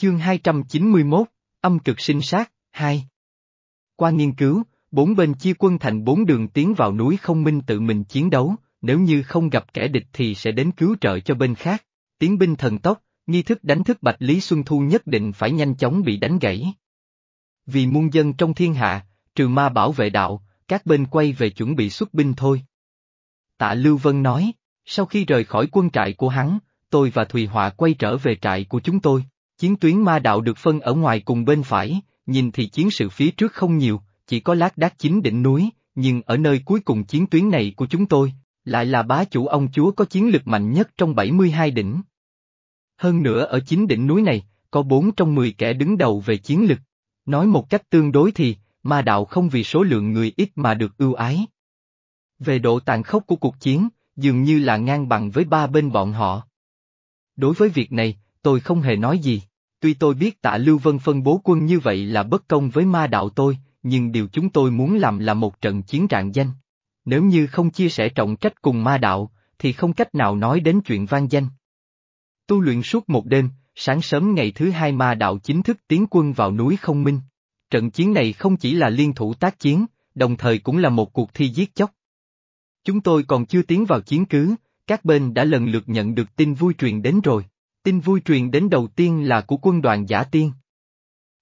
Chương 291, âm cực sinh sát, 2 Qua nghiên cứu, bốn bên chia quân thành bốn đường tiến vào núi không minh tự mình chiến đấu, nếu như không gặp kẻ địch thì sẽ đến cứu trợ cho bên khác. Tiến binh thần tốc, nghi thức đánh thức Bạch Lý Xuân Thu nhất định phải nhanh chóng bị đánh gãy. Vì muôn dân trong thiên hạ, trừ ma bảo vệ đạo, các bên quay về chuẩn bị xuất binh thôi. Tạ Lưu Vân nói, sau khi rời khỏi quân trại của hắn, tôi và Thùy Họa quay trở về trại của chúng tôi. Chiến tuyến ma đạo được phân ở ngoài cùng bên phải, nhìn thì chiến sự phía trước không nhiều, chỉ có lát đác chính đỉnh núi, nhưng ở nơi cuối cùng chiến tuyến này của chúng tôi, lại là bá chủ ông chúa có chiến lực mạnh nhất trong 72 đỉnh. Hơn nữa ở chính đỉnh núi này, có 4 trong 10 kẻ đứng đầu về chiến lực. Nói một cách tương đối thì, ma đạo không vì số lượng người ít mà được ưu ái. Về độ tàn khốc của cuộc chiến, dường như là ngang bằng với ba bên bọn họ. Đối với việc này, tôi không hề nói gì. Tuy tôi biết tạ Lưu Vân phân bố quân như vậy là bất công với ma đạo tôi, nhưng điều chúng tôi muốn làm là một trận chiến rạng danh. Nếu như không chia sẻ trọng trách cùng ma đạo, thì không cách nào nói đến chuyện vang danh. Tu luyện suốt một đêm, sáng sớm ngày thứ hai ma đạo chính thức tiến quân vào núi không minh. Trận chiến này không chỉ là liên thủ tác chiến, đồng thời cũng là một cuộc thi giết chóc. Chúng tôi còn chưa tiến vào chiến cứ, các bên đã lần lượt nhận được tin vui truyền đến rồi. Tin vui truyền đến đầu tiên là của quân đoàn giả tiên.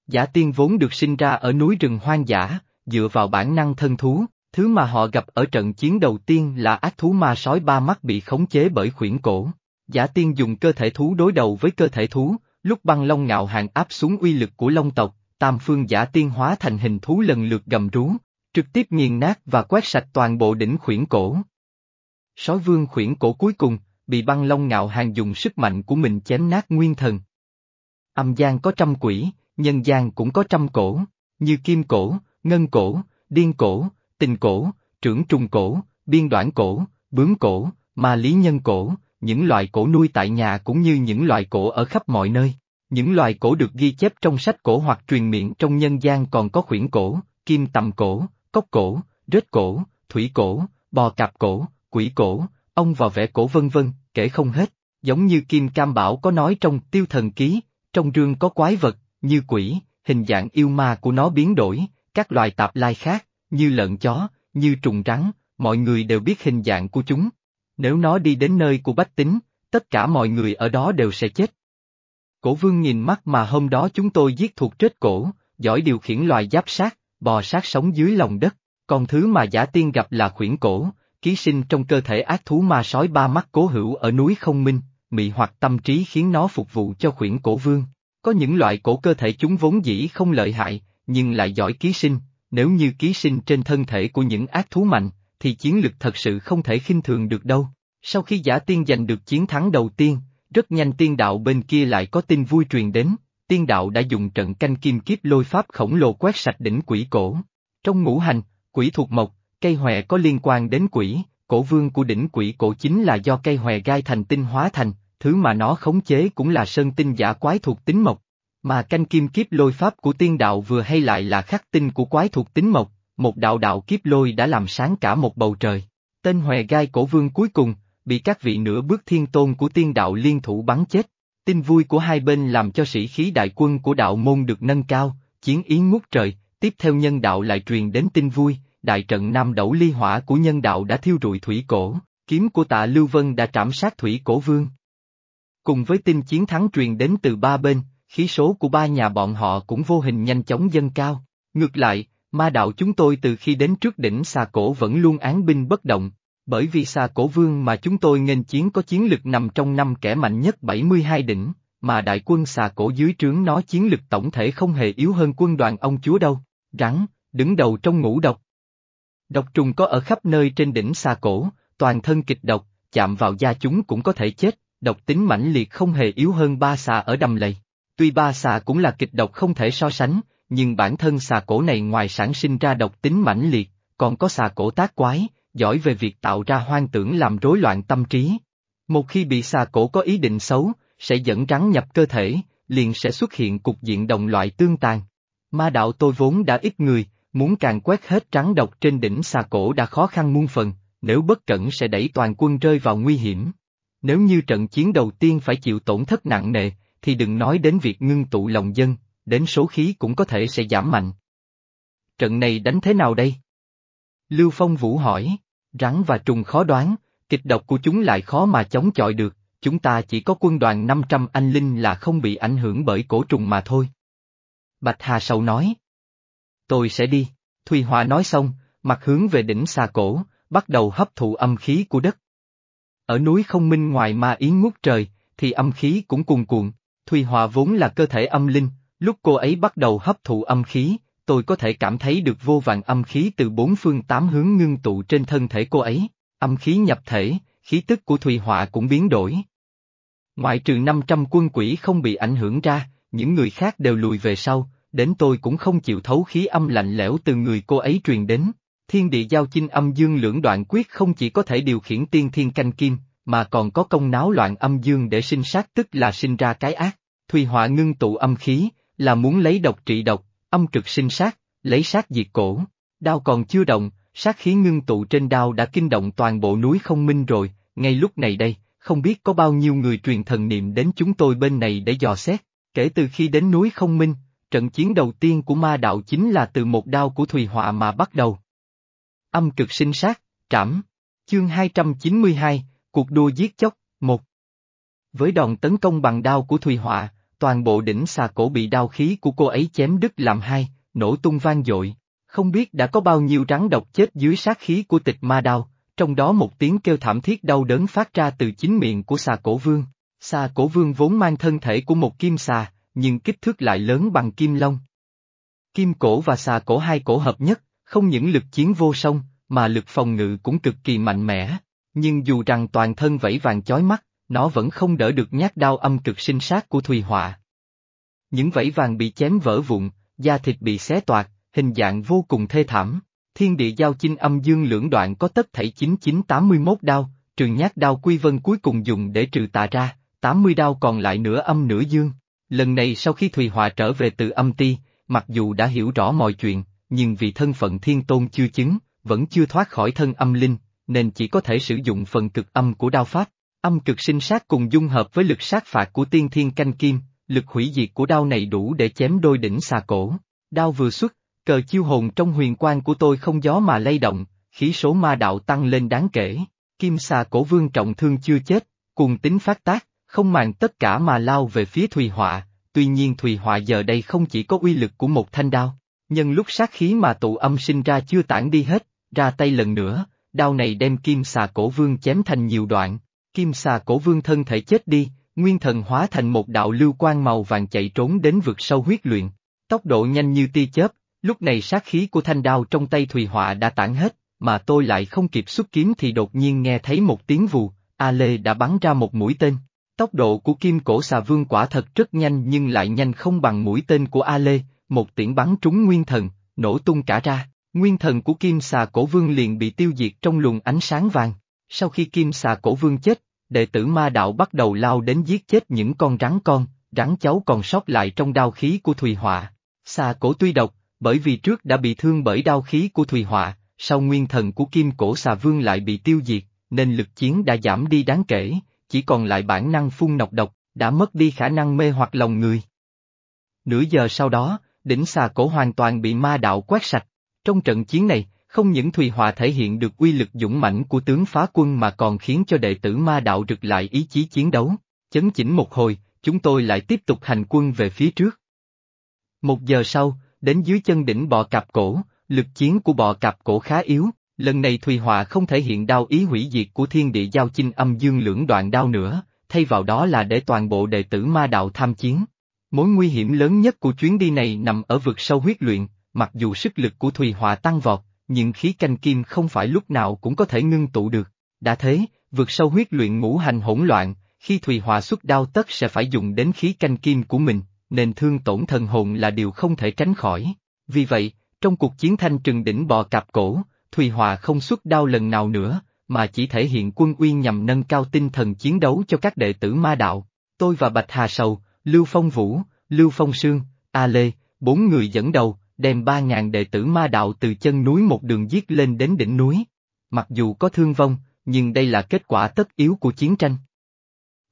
Giả tiên vốn được sinh ra ở núi rừng hoang dã, dựa vào bản năng thân thú, thứ mà họ gặp ở trận chiến đầu tiên là ác thú ma sói ba mắt bị khống chế bởi khuyển cổ. Giả tiên dùng cơ thể thú đối đầu với cơ thể thú, lúc băng long ngạo hàng áp xuống uy lực của long tộc, tam phương giả tiên hóa thành hình thú lần lượt gầm rú, trực tiếp nghiền nát và quét sạch toàn bộ đỉnh khuyển cổ. Sói vương khuyển cổ cuối cùng, bị băng long ngạo hàng dùng sức mạnh của mình chém nát nguyên thần. Âm gian có trăm quỷ, nhân gian cũng có trăm cổ, như kim cổ, ngân cổ, điên cổ, tình cổ, trưởng trùng cổ, biên đoạn cổ, bướm cổ, ma lý nhân cổ, những loài cổ nuôi tại nhà cũng như những loài cổ ở khắp mọi nơi. Những loài cổ được ghi chép trong sách cổ hoặc truyền miệng trong nhân gian còn có khuyển cổ, kim tầm cổ, cốc cổ, rết cổ, thủy cổ, bò cạp cổ, quỷ cổ, ông vào vẽ cổ vân vân, kể không hết, giống như Kim Cam Bảo có nói trong tiêu thần ký, trong rương có quái vật, như quỷ, hình dạng yêu ma của nó biến đổi, các loài tạp lai khác, như lợn chó, như trùng rắn, mọi người đều biết hình dạng của chúng. Nếu nó đi đến nơi của bách tính, tất cả mọi người ở đó đều sẽ chết. Cổ vương nhìn mắt mà hôm đó chúng tôi giết thuộc trết cổ, giỏi điều khiển loài giáp sát, bò sát sống dưới lòng đất, còn thứ mà giả tiên gặp là khuyển cổ, ký sinh trong cơ thể ác thú ma sói ba mắt cố hữu ở núi không minh, mị hoặc tâm trí khiến nó phục vụ cho khuyển cổ vương. Có những loại cổ cơ thể chúng vốn dĩ không lợi hại, nhưng lại giỏi ký sinh, nếu như ký sinh trên thân thể của những ác thú mạnh, thì chiến lực thật sự không thể khinh thường được đâu. Sau khi giả tiên giành được chiến thắng đầu tiên, rất nhanh tiên đạo bên kia lại có tin vui truyền đến, tiên đạo đã dùng trận canh kim kiếp lôi pháp khổng lồ quét sạch đỉnh quỷ cổ. Trong ngũ hành, quỷ thuộc mộc, cây hòe có liên quan đến quỷ, cổ vương của đỉnh quỷ cổ chính là do cây hòe gai thành tinh hóa thành, thứ mà nó khống chế cũng là sơn tinh giả quái thuộc tính mộc. Mà canh kim kiếp lôi pháp của tiên đạo vừa hay lại là khắc tinh của quái thuộc tính mộc, một đạo đạo kiếp lôi đã làm sáng cả một bầu trời. Tên hòe gai cổ vương cuối cùng, bị các vị nửa bước thiên tôn của tiên đạo liên thủ bắn chết. Tin vui của hai bên làm cho sĩ khí đại quân của đạo môn được nâng cao, chiến ý ngút trời, tiếp theo nhân đạo lại truyền đến tin vui, đại trận Nam Đẩu Ly Hỏa của nhân đạo đã thiêu rụi thủy cổ, kiếm của tạ Lưu Vân đã trảm sát thủy cổ vương. Cùng với tin chiến thắng truyền đến từ ba bên, khí số của ba nhà bọn họ cũng vô hình nhanh chóng dâng cao. Ngược lại, ma đạo chúng tôi từ khi đến trước đỉnh xà cổ vẫn luôn án binh bất động, bởi vì xà cổ vương mà chúng tôi nghênh chiến có chiến lực nằm trong năm kẻ mạnh nhất 72 đỉnh, mà đại quân xà cổ dưới trướng nó chiến lực tổng thể không hề yếu hơn quân đoàn ông chúa đâu. Rắn, đứng đầu trong ngũ độc. Độc trùng có ở khắp nơi trên đỉnh xa cổ, toàn thân kịch độc, chạm vào da chúng cũng có thể chết, độc tính mãnh liệt không hề yếu hơn ba xà ở đầm lầy. Tuy ba xà cũng là kịch độc không thể so sánh, nhưng bản thân xà cổ này ngoài sản sinh ra độc tính mãnh liệt, còn có xà cổ tác quái, giỏi về việc tạo ra hoang tưởng làm rối loạn tâm trí. Một khi bị xà cổ có ý định xấu, sẽ dẫn rắn nhập cơ thể, liền sẽ xuất hiện cục diện đồng loại tương tàn. Ma đạo tôi vốn đã ít người, muốn càng quét hết trắng độc trên đỉnh xà cổ đã khó khăn muôn phần, nếu bất cẩn sẽ đẩy toàn quân rơi vào nguy hiểm. Nếu như trận chiến đầu tiên phải chịu tổn thất nặng nề, thì đừng nói đến việc ngưng tụ lòng dân, đến số khí cũng có thể sẽ giảm mạnh. Trận này đánh thế nào đây? Lưu Phong Vũ hỏi, rắn và trùng khó đoán, kịch độc của chúng lại khó mà chống chọi được, chúng ta chỉ có quân đoàn 500 anh linh là không bị ảnh hưởng bởi cổ trùng mà thôi. Bạch Hà Sầu nói. Tôi sẽ đi, Thùy Hòa nói xong, mặt hướng về đỉnh xà cổ, bắt đầu hấp thụ âm khí của đất. Ở núi không minh ngoài ma yến ngút trời, thì âm khí cũng cuồn cuộn, Thùy Hòa vốn là cơ thể âm linh, lúc cô ấy bắt đầu hấp thụ âm khí, tôi có thể cảm thấy được vô vàng âm khí từ bốn phương tám hướng ngưng tụ trên thân thể cô ấy, âm khí nhập thể, khí tức của Thùy Họa cũng biến đổi. Ngoại trừ 500 quân quỷ không bị ảnh hưởng ra, những người khác đều lùi về sau, đến tôi cũng không chịu thấu khí âm lạnh lẽo từ người cô ấy truyền đến. Thiên địa giao chinh âm dương lưỡng đoạn quyết không chỉ có thể điều khiển tiên thiên canh kim, mà còn có công náo loạn âm dương để sinh sát tức là sinh ra cái ác. Thùy họa ngưng tụ âm khí, là muốn lấy độc trị độc, âm cực sinh sát, lấy sát diệt cổ. Đao còn chưa động, sát khí ngưng tụ trên đao đã kinh động toàn bộ núi không minh rồi, ngay lúc này đây, không biết có bao nhiêu người truyền thần niệm đến chúng tôi bên này để dò xét. Kể từ khi đến núi không minh, trận chiến đầu tiên của ma đạo chính là từ một đao của Thùy Họa mà bắt đầu. Âm cực sinh sát, trảm. Chương 292, Cuộc đua giết chóc, một. Với đòn tấn công bằng đao của Thùy Họa, toàn bộ đỉnh xà cổ bị đao khí của cô ấy chém đứt làm hai, nổ tung vang dội. Không biết đã có bao nhiêu rắn độc chết dưới sát khí của tịch ma đao, trong đó một tiếng kêu thảm thiết đau đớn phát ra từ chính miệng của xà cổ vương. Xà cổ vương vốn mang thân thể của một kim xà, nhưng kích thước lại lớn bằng kim long. Kim cổ và xà cổ hai cổ hợp nhất, không những lực chiến vô song, mà lực phòng ngự cũng cực kỳ mạnh mẽ. Nhưng dù rằng toàn thân vẫy vàng chói mắt, nó vẫn không đỡ được nhát đao âm cực sinh sát của Thùy Họa. Những vẫy vàng bị chém vỡ vụn, da thịt bị xé toạc, hình dạng vô cùng thê thảm. Thiên địa giao chinh âm dương lưỡng đoạn có tất thảy 9981 đao, trừ nhát đao quy vân cuối cùng dùng để trừ tà ra, 80 đao còn lại nửa âm nửa dương. Lần này sau khi Thùy Họa trở về từ âm ti, mặc dù đã hiểu rõ mọi chuyện, nhưng vì thân phận thiên tôn chưa chứng, vẫn chưa thoát khỏi thân âm linh, nên chỉ có thể sử dụng phần cực âm của đao pháp. Âm cực sinh sát cùng dung hợp với lực sát phạt của tiên thiên canh kim, lực hủy diệt của đao này đủ để chém đôi đỉnh xà cổ. Đao vừa xuất, cờ chiêu hồn trong huyền quan của tôi không gió mà lay động, khí số ma đạo tăng lên đáng kể. Kim xà cổ vương trọng thương chưa chết, cùng tính phát tác, không màng tất cả mà lao về phía Thùy Họa, tuy nhiên Thùy Họa giờ đây không chỉ có uy lực của một thanh đao, nhân lúc sát khí mà tụ âm sinh ra chưa tản đi hết, ra tay lần nữa, đao này đem kim xà cổ vương chém thành nhiều đoạn, kim xà cổ vương thân thể chết đi, nguyên thần hóa thành một đạo lưu quang màu vàng chạy trốn đến vực sâu huyết luyện, tốc độ nhanh như tia chớp, lúc này sát khí của thanh đao trong tay Thùy Họa đã tản hết, mà tôi lại không kịp xuất kiếm thì đột nhiên nghe thấy một tiếng vù, A Lê đã bắn ra một mũi tên. Tốc độ của kim cổ xà vương quả thật rất nhanh nhưng lại nhanh không bằng mũi tên của A Lê, một tiễn bắn trúng nguyên thần, nổ tung cả ra, nguyên thần của kim xà cổ vương liền bị tiêu diệt trong luồng ánh sáng vàng. Sau khi kim xà cổ vương chết, đệ tử ma đạo bắt đầu lao đến giết chết những con rắn con, rắn cháu còn sót lại trong đao khí của Thùy Họa. Xà cổ tuy độc, bởi vì trước đã bị thương bởi đao khí của Thùy Họa, sau nguyên thần của kim cổ xà vương lại bị tiêu diệt, nên lực chiến đã giảm đi đáng kể, chỉ còn lại bản năng phun nọc độc, đã mất đi khả năng mê hoặc lòng người. Nửa giờ sau đó, đỉnh xà cổ hoàn toàn bị ma đạo quét sạch. Trong trận chiến này, không những Thùy Hòa thể hiện được uy lực dũng mãnh của tướng phá quân mà còn khiến cho đệ tử ma đạo rực lại ý chí chiến đấu. Chấn chỉnh một hồi, chúng tôi lại tiếp tục hành quân về phía trước. Một giờ sau, đến dưới chân đỉnh bọ cạp cổ, lực chiến của bọ cạp cổ khá yếu, lần này Thùy Hòa không thể hiện đao ý hủy diệt của thiên địa giao chinh âm dương lưỡng đoạn đao nữa, thay vào đó là để toàn bộ đệ tử ma đạo tham chiến. Mối nguy hiểm lớn nhất của chuyến đi này nằm ở vực sâu huyết luyện, mặc dù sức lực của Thùy Hòa tăng vọt, nhưng khí canh kim không phải lúc nào cũng có thể ngưng tụ được. Đã thế, vượt sâu huyết luyện ngũ hành hỗn loạn, khi Thùy Hòa xuất đao tất sẽ phải dùng đến khí canh kim của mình, nên thương tổn thần hồn là điều không thể tránh khỏi. Vì vậy, trong cuộc chiến thanh trừng đỉnh bò cạp cổ, Thùy Hòa không xuất đao lần nào nữa, mà chỉ thể hiện quân uy nhằm nâng cao tinh thần chiến đấu cho các đệ tử ma đạo. Tôi và Bạch Hà Sầu, Lưu Phong Vũ, Lưu Phong Sương, A Lê, bốn người dẫn đầu, đem ba ngàn đệ tử ma đạo từ chân núi một đường giết lên đến đỉnh núi. Mặc dù có thương vong, nhưng đây là kết quả tất yếu của chiến tranh.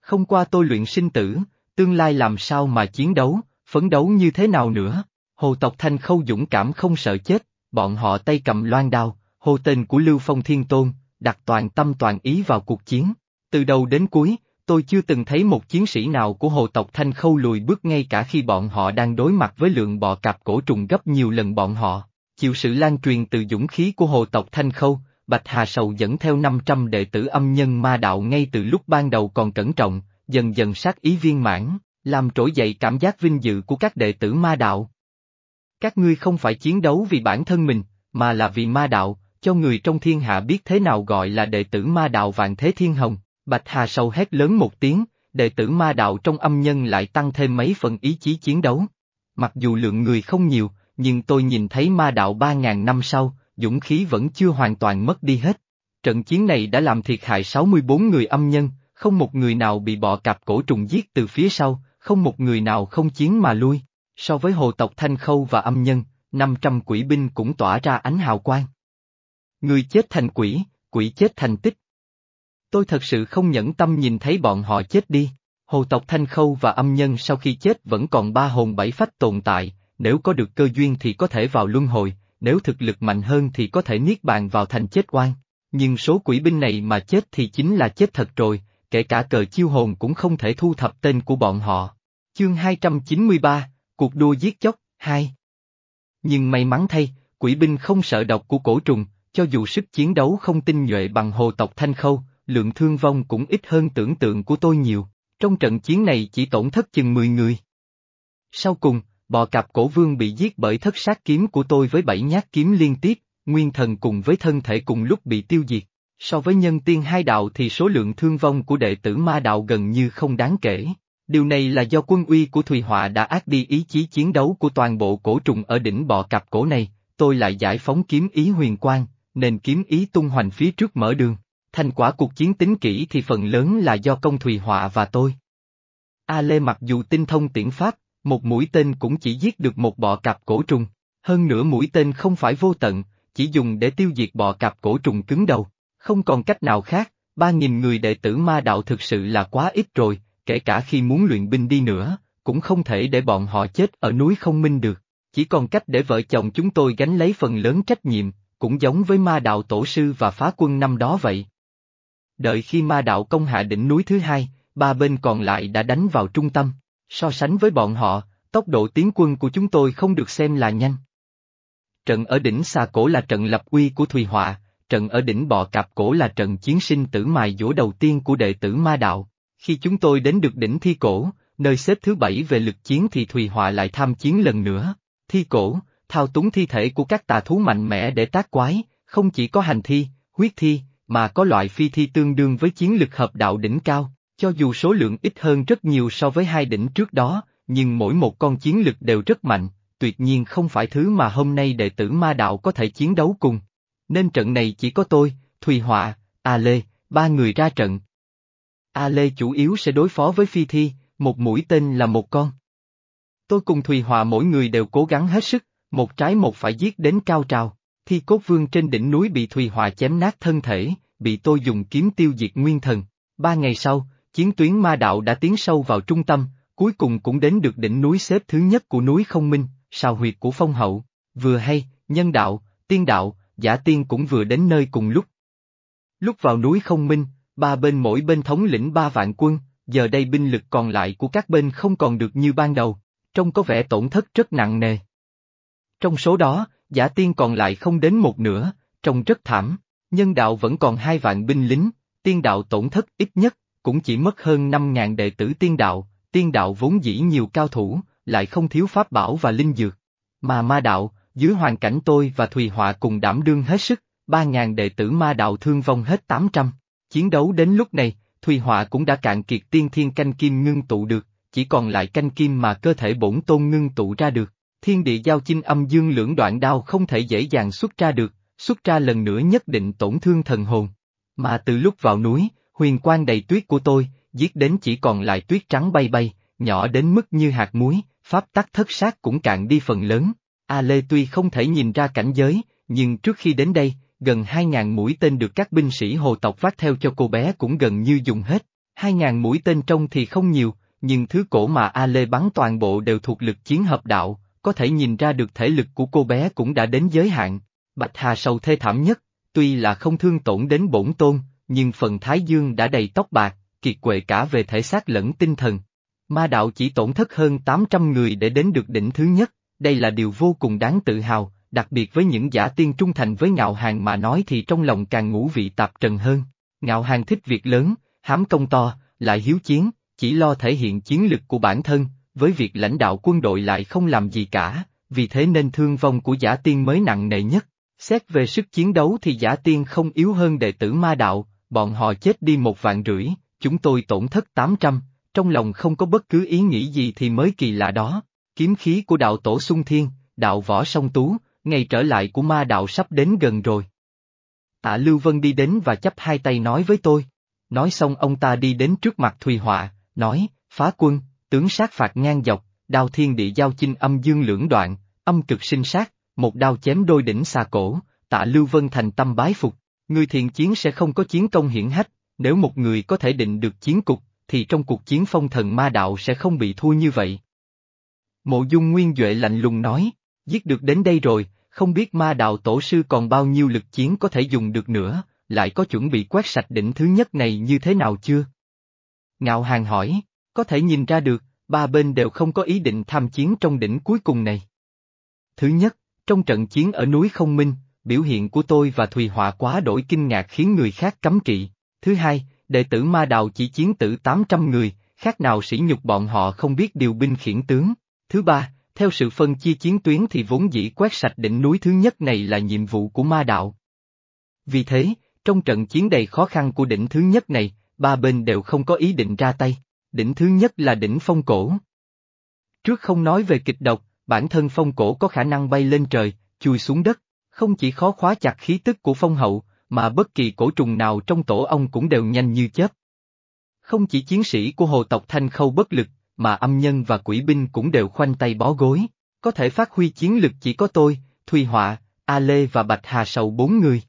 Không qua tôi luyện sinh tử, tương lai làm sao mà chiến đấu, phấn đấu như thế nào nữa. Hồ tộc Thanh Khâu dũng cảm không sợ chết, bọn họ tay cầm loan đao, hồ tên của Lưu Phong Thiên Tôn, đặt toàn tâm toàn ý vào cuộc chiến. Từ đầu đến cuối, tôi chưa từng thấy một chiến sĩ nào của hồ tộc Thanh Khâu lùi bước ngay cả khi bọn họ đang đối mặt với lượng bọ cạp cổ trùng gấp nhiều lần bọn họ. Chịu sự lan truyền từ dũng khí của hồ tộc Thanh Khâu, Bạch Hà Sầu dẫn theo 500 đệ tử âm nhân ma đạo ngay từ lúc ban đầu còn cẩn trọng, dần dần sát ý viên mãn, làm trỗi dậy cảm giác vinh dự của các đệ tử ma đạo. Các ngươi không phải chiến đấu vì bản thân mình, mà là vì ma đạo, cho người trong thiên hạ biết thế nào gọi là đệ tử ma đạo vạn thế thiên hồng. Bạch Hà Sầu hét lớn một tiếng, đệ tử ma đạo trong âm nhân lại tăng thêm mấy phần ý chí chiến đấu. Mặc dù lượng người không nhiều, nhưng tôi nhìn thấy ma đạo ba ngàn năm sau, dũng khí vẫn chưa hoàn toàn mất đi hết. Trận chiến này đã làm thiệt hại 64 người âm nhân, không một người nào bị bọ cạp cổ trùng giết từ phía sau, không một người nào không chiến mà lui. So với hồ tộc Thanh Khâu và âm nhân, 500 quỷ binh cũng tỏa ra ánh hào quang. Người chết thành quỷ, quỷ chết thành tích. Tôi thật sự không nhẫn tâm nhìn thấy bọn họ chết đi. Hồ tộc Thanh Khâu và âm nhân sau khi chết vẫn còn ba hồn bảy phách tồn tại, nếu có được cơ duyên thì có thể vào luân hồi, nếu thực lực mạnh hơn thì có thể niết bàn vào thành chết oan. Nhưng số quỷ binh này mà chết thì chính là chết thật rồi, kể cả cờ chiêu hồn cũng không thể thu thập tên của bọn họ. Chương 293, Cuộc đua giết chóc, 2 Nhưng may mắn thay, quỷ binh không sợ độc của cổ trùng, cho dù sức chiến đấu không tinh nhuệ bằng hồ tộc Thanh Khâu, lượng thương vong cũng ít hơn tưởng tượng của tôi nhiều, trong trận chiến này chỉ tổn thất chừng 10 người. Sau cùng, bò cạp cổ vương bị giết bởi thất sát kiếm của tôi với bảy nhát kiếm liên tiếp, nguyên thần cùng với thân thể cùng lúc bị tiêu diệt. So với nhân tiên hai đạo thì số lượng thương vong của đệ tử ma đạo gần như không đáng kể. Điều này là do quân uy của Thùy Họa đã ác đi ý chí chiến đấu của toàn bộ cổ trùng ở đỉnh bọ cạp cổ này, tôi lại giải phóng kiếm ý huyền quang, nên kiếm ý tung hoành phía trước mở đường. Thành quả cuộc chiến tính kỹ thì phần lớn là do công Thùy Họa và tôi. A Lê mặc dù tinh thông tiễn pháp, một mũi tên cũng chỉ giết được một bọ cạp cổ trùng, hơn nữa mũi tên không phải vô tận, chỉ dùng để tiêu diệt bọ cạp cổ trùng cứng đầu. Không còn cách nào khác, ba nghìn người đệ tử ma đạo thực sự là quá ít rồi, kể cả khi muốn luyện binh đi nữa, cũng không thể để bọn họ chết ở núi không minh được. Chỉ còn cách để vợ chồng chúng tôi gánh lấy phần lớn trách nhiệm, cũng giống với ma đạo tổ sư và phá quân năm đó vậy. Đợi khi ma đạo công hạ đỉnh núi thứ hai, ba bên còn lại đã đánh vào trung tâm. So sánh với bọn họ, tốc độ tiến quân của chúng tôi không được xem là nhanh. Trận ở đỉnh xà cổ là trận lập uy của Thùy Họa, trận ở đỉnh bọ cạp cổ là trận chiến sinh tử mài dỗ đầu tiên của đệ tử ma đạo. Khi chúng tôi đến được đỉnh thi cổ, nơi xếp thứ bảy về lực chiến thì Thùy Họa lại tham chiến lần nữa. Thi cổ, thao túng thi thể của các tà thú mạnh mẽ để tác quái, không chỉ có hành thi, huyết thi, mà có loại phi thi tương đương với chiến lực hợp đạo đỉnh cao, cho dù số lượng ít hơn rất nhiều so với hai đỉnh trước đó, nhưng mỗi một con chiến lực đều rất mạnh, tuyệt nhiên không phải thứ mà hôm nay đệ tử ma đạo có thể chiến đấu cùng. Nên trận này chỉ có tôi, Thùy Họa, A Lê, ba người ra trận. A Lê chủ yếu sẽ đối phó với phi thi, một mũi tên là một con. Tôi cùng Thùy Họa mỗi người đều cố gắng hết sức, một trái một phải giết đến cao trào. Thi cốt vương trên đỉnh núi bị Thùy hòa chém nát thân thể, bị tôi dùng kiếm tiêu diệt nguyên thần. Ba ngày sau, chiến tuyến ma đạo đã tiến sâu vào trung tâm, cuối cùng cũng đến được đỉnh núi xếp thứ nhất của núi không minh, sao huyệt của phong hậu. Vừa hay, nhân đạo, tiên đạo, giả tiên cũng vừa đến nơi cùng lúc. Lúc vào núi không minh, ba bên mỗi bên thống lĩnh ba vạn quân, giờ đây binh lực còn lại của các bên không còn được như ban đầu, trông có vẻ tổn thất rất nặng nề. Trong số đó, giả tiên còn lại không đến một nửa, trông rất thảm, nhân đạo vẫn còn hai vạn binh lính, tiên đạo tổn thất ít nhất, cũng chỉ mất hơn năm ngàn đệ tử tiên đạo, tiên đạo vốn dĩ nhiều cao thủ, lại không thiếu pháp bảo và linh dược. Mà ma đạo, dưới hoàn cảnh tôi và Thùy Họa cùng đảm đương hết sức, ba ngàn đệ tử ma đạo thương vong hết tám trăm. Chiến đấu đến lúc này, Thùy Họa cũng đã cạn kiệt tiên thiên canh kim ngưng tụ được, chỉ còn lại canh kim mà cơ thể bổn tôn ngưng tụ ra được. Thiên địa giao chinh âm dương lưỡng đoạn đao không thể dễ dàng xuất ra được, xuất ra lần nữa nhất định tổn thương thần hồn. Mà từ lúc vào núi, huyền quang đầy tuyết của tôi, giết đến chỉ còn lại tuyết trắng bay bay, nhỏ đến mức như hạt muối, pháp tắc thất sát cũng cạn đi phần lớn. A Lê tuy không thể nhìn ra cảnh giới, nhưng trước khi đến đây, gần 2.000 mũi tên được các binh sĩ hồ tộc vác theo cho cô bé cũng gần như dùng hết. 2.000 mũi tên trong thì không nhiều, nhưng thứ cổ mà A Lê bắn toàn bộ đều thuộc lực chiến hợp đạo, có thể nhìn ra được thể lực của cô bé cũng đã đến giới hạn. Bạch Hà sầu thê thảm nhất, tuy là không thương tổn đến bổn tôn, nhưng phần thái dương đã đầy tóc bạc, kiệt quệ cả về thể xác lẫn tinh thần. Ma đạo chỉ tổn thất hơn 800 người để đến được đỉnh thứ nhất, đây là điều vô cùng đáng tự hào, đặc biệt với những giả tiên trung thành với ngạo hàng mà nói thì trong lòng càng ngũ vị tạp trần hơn. Ngạo hàng thích việc lớn, hám công to, lại hiếu chiến, chỉ lo thể hiện chiến lực của bản thân, với việc lãnh đạo quân đội lại không làm gì cả, vì thế nên thương vong của giả tiên mới nặng nề nhất. Xét về sức chiến đấu thì giả tiên không yếu hơn đệ tử ma đạo, bọn họ chết đi một vạn rưỡi, chúng tôi tổn thất 800, trong lòng không có bất cứ ý nghĩ gì thì mới kỳ lạ đó. Kiếm khí của đạo tổ sung thiên, đạo võ song tú, ngày trở lại của ma đạo sắp đến gần rồi. Tạ Lưu Vân đi đến và chắp hai tay nói với tôi. Nói xong ông ta đi đến trước mặt Thùy Họa, nói, phá quân, tướng sát phạt ngang dọc, đao thiên địa giao chinh âm dương lưỡng đoạn, âm cực sinh sát, một đao chém đôi đỉnh xà cổ, tạ Lưu Vân thành tâm bái phục. Người thiện chiến sẽ không có chiến công hiển hách, nếu một người có thể định được chiến cục, thì trong cuộc chiến phong thần ma đạo sẽ không bị thua như vậy. Mộ dung nguyên Duệ lạnh lùng nói, giết được đến đây rồi, không biết ma đạo tổ sư còn bao nhiêu lực chiến có thể dùng được nữa, lại có chuẩn bị quét sạch đỉnh thứ nhất này như thế nào chưa? Ngạo Hàng hỏi, có thể nhìn ra được, ba bên đều không có ý định tham chiến trong đỉnh cuối cùng này. Thứ nhất, trong trận chiến ở núi Không Minh, biểu hiện của tôi và Thùy Họa quá đổi kinh ngạc khiến người khác cấm kỵ. Thứ hai, đệ tử ma đạo chỉ chiến tử 800 người, khác nào sỉ nhục bọn họ không biết điều binh khiển tướng. Thứ ba, theo sự phân chia chiến tuyến thì vốn dĩ quét sạch đỉnh núi thứ nhất này là nhiệm vụ của ma đạo. Vì thế, trong trận chiến đầy khó khăn của đỉnh thứ nhất này, ba bên đều không có ý định ra tay. Đỉnh thứ nhất là đỉnh phong cổ. Trước không nói về kịch độc, bản thân phong cổ có khả năng bay lên trời, chui xuống đất, không chỉ khó khóa chặt khí tức của phong hậu, mà bất kỳ cổ trùng nào trong tổ ông cũng đều nhanh như chớp. Không chỉ chiến sĩ của hồ tộc Thanh Khâu bất lực, mà âm nhân và quỷ binh cũng đều khoanh tay bó gối, có thể phát huy chiến lực chỉ có tôi, Thùy Họa, A Lê và Bạch Hà Sầu bốn người.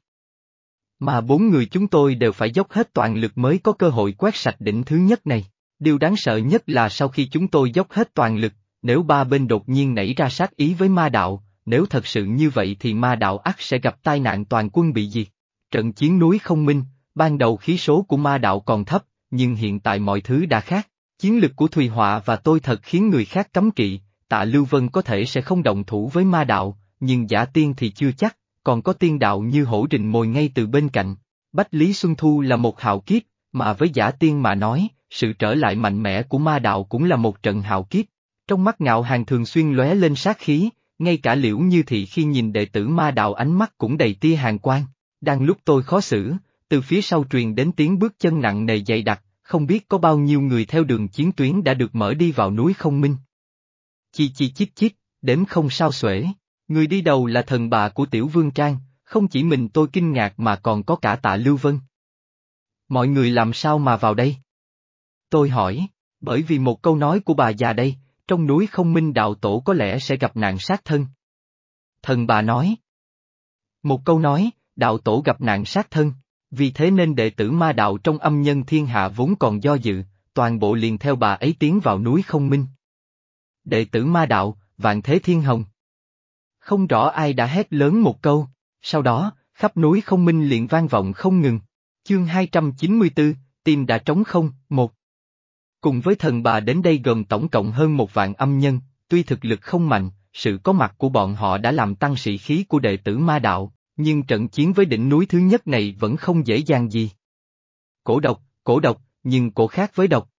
Mà bốn người chúng tôi đều phải dốc hết toàn lực mới có cơ hội quét sạch đỉnh thứ nhất này. Điều đáng sợ nhất là sau khi chúng tôi dốc hết toàn lực, nếu ba bên đột nhiên nảy ra sát ý với ma đạo, nếu thật sự như vậy thì ma đạo ắt sẽ gặp tai nạn toàn quân bị diệt. Trận chiến núi không minh, ban đầu khí số của ma đạo còn thấp, nhưng hiện tại mọi thứ đã khác. Chiến lực của Thùy Họa và tôi thật khiến người khác cấm kỵ, tạ Lưu Vân có thể sẽ không động thủ với ma đạo, nhưng giả tiên thì chưa chắc, còn có tiên đạo như hổ rình mồi ngay từ bên cạnh. Bách Lý Xuân Thu là một hào kiếp, mà với giả tiên mà nói, sự trở lại mạnh mẽ của ma đạo cũng là một trận hào kiếp. Trong mắt ngạo hàng thường xuyên lóe lên sát khí, ngay cả liễu như thị khi nhìn đệ tử ma đạo ánh mắt cũng đầy tia hàng quang. Đang lúc tôi khó xử, từ phía sau truyền đến tiếng bước chân nặng nề dày đặc, không biết có bao nhiêu người theo đường chiến tuyến đã được mở đi vào núi không minh. Chi chi chít chít, đếm không sao xuể, người đi đầu là thần bà của tiểu vương trang, không chỉ mình tôi kinh ngạc mà còn có cả tạ Lưu Vân. Mọi người làm sao mà vào đây? Tôi hỏi, bởi vì một câu nói của bà già đây, trong núi không minh đạo tổ có lẽ sẽ gặp nạn sát thân. Thần bà nói. Một câu nói, đạo tổ gặp nạn sát thân, vì thế nên đệ tử ma đạo trong âm nhân thiên hạ vốn còn do dự, toàn bộ liền theo bà ấy tiến vào núi không minh. Đệ tử ma đạo, vạn thế thiên hồng. Không rõ ai đã hét lớn một câu, sau đó, khắp núi không minh liền vang vọng không ngừng. Chương 294, tim đã trống không, một. Cùng với thần bà đến đây gồm tổng cộng hơn một vạn âm nhân, tuy thực lực không mạnh, sự có mặt của bọn họ đã làm tăng sĩ khí của đệ tử ma đạo, nhưng trận chiến với đỉnh núi thứ nhất này vẫn không dễ dàng gì. Cổ độc, cổ độc, nhưng cổ khác với độc.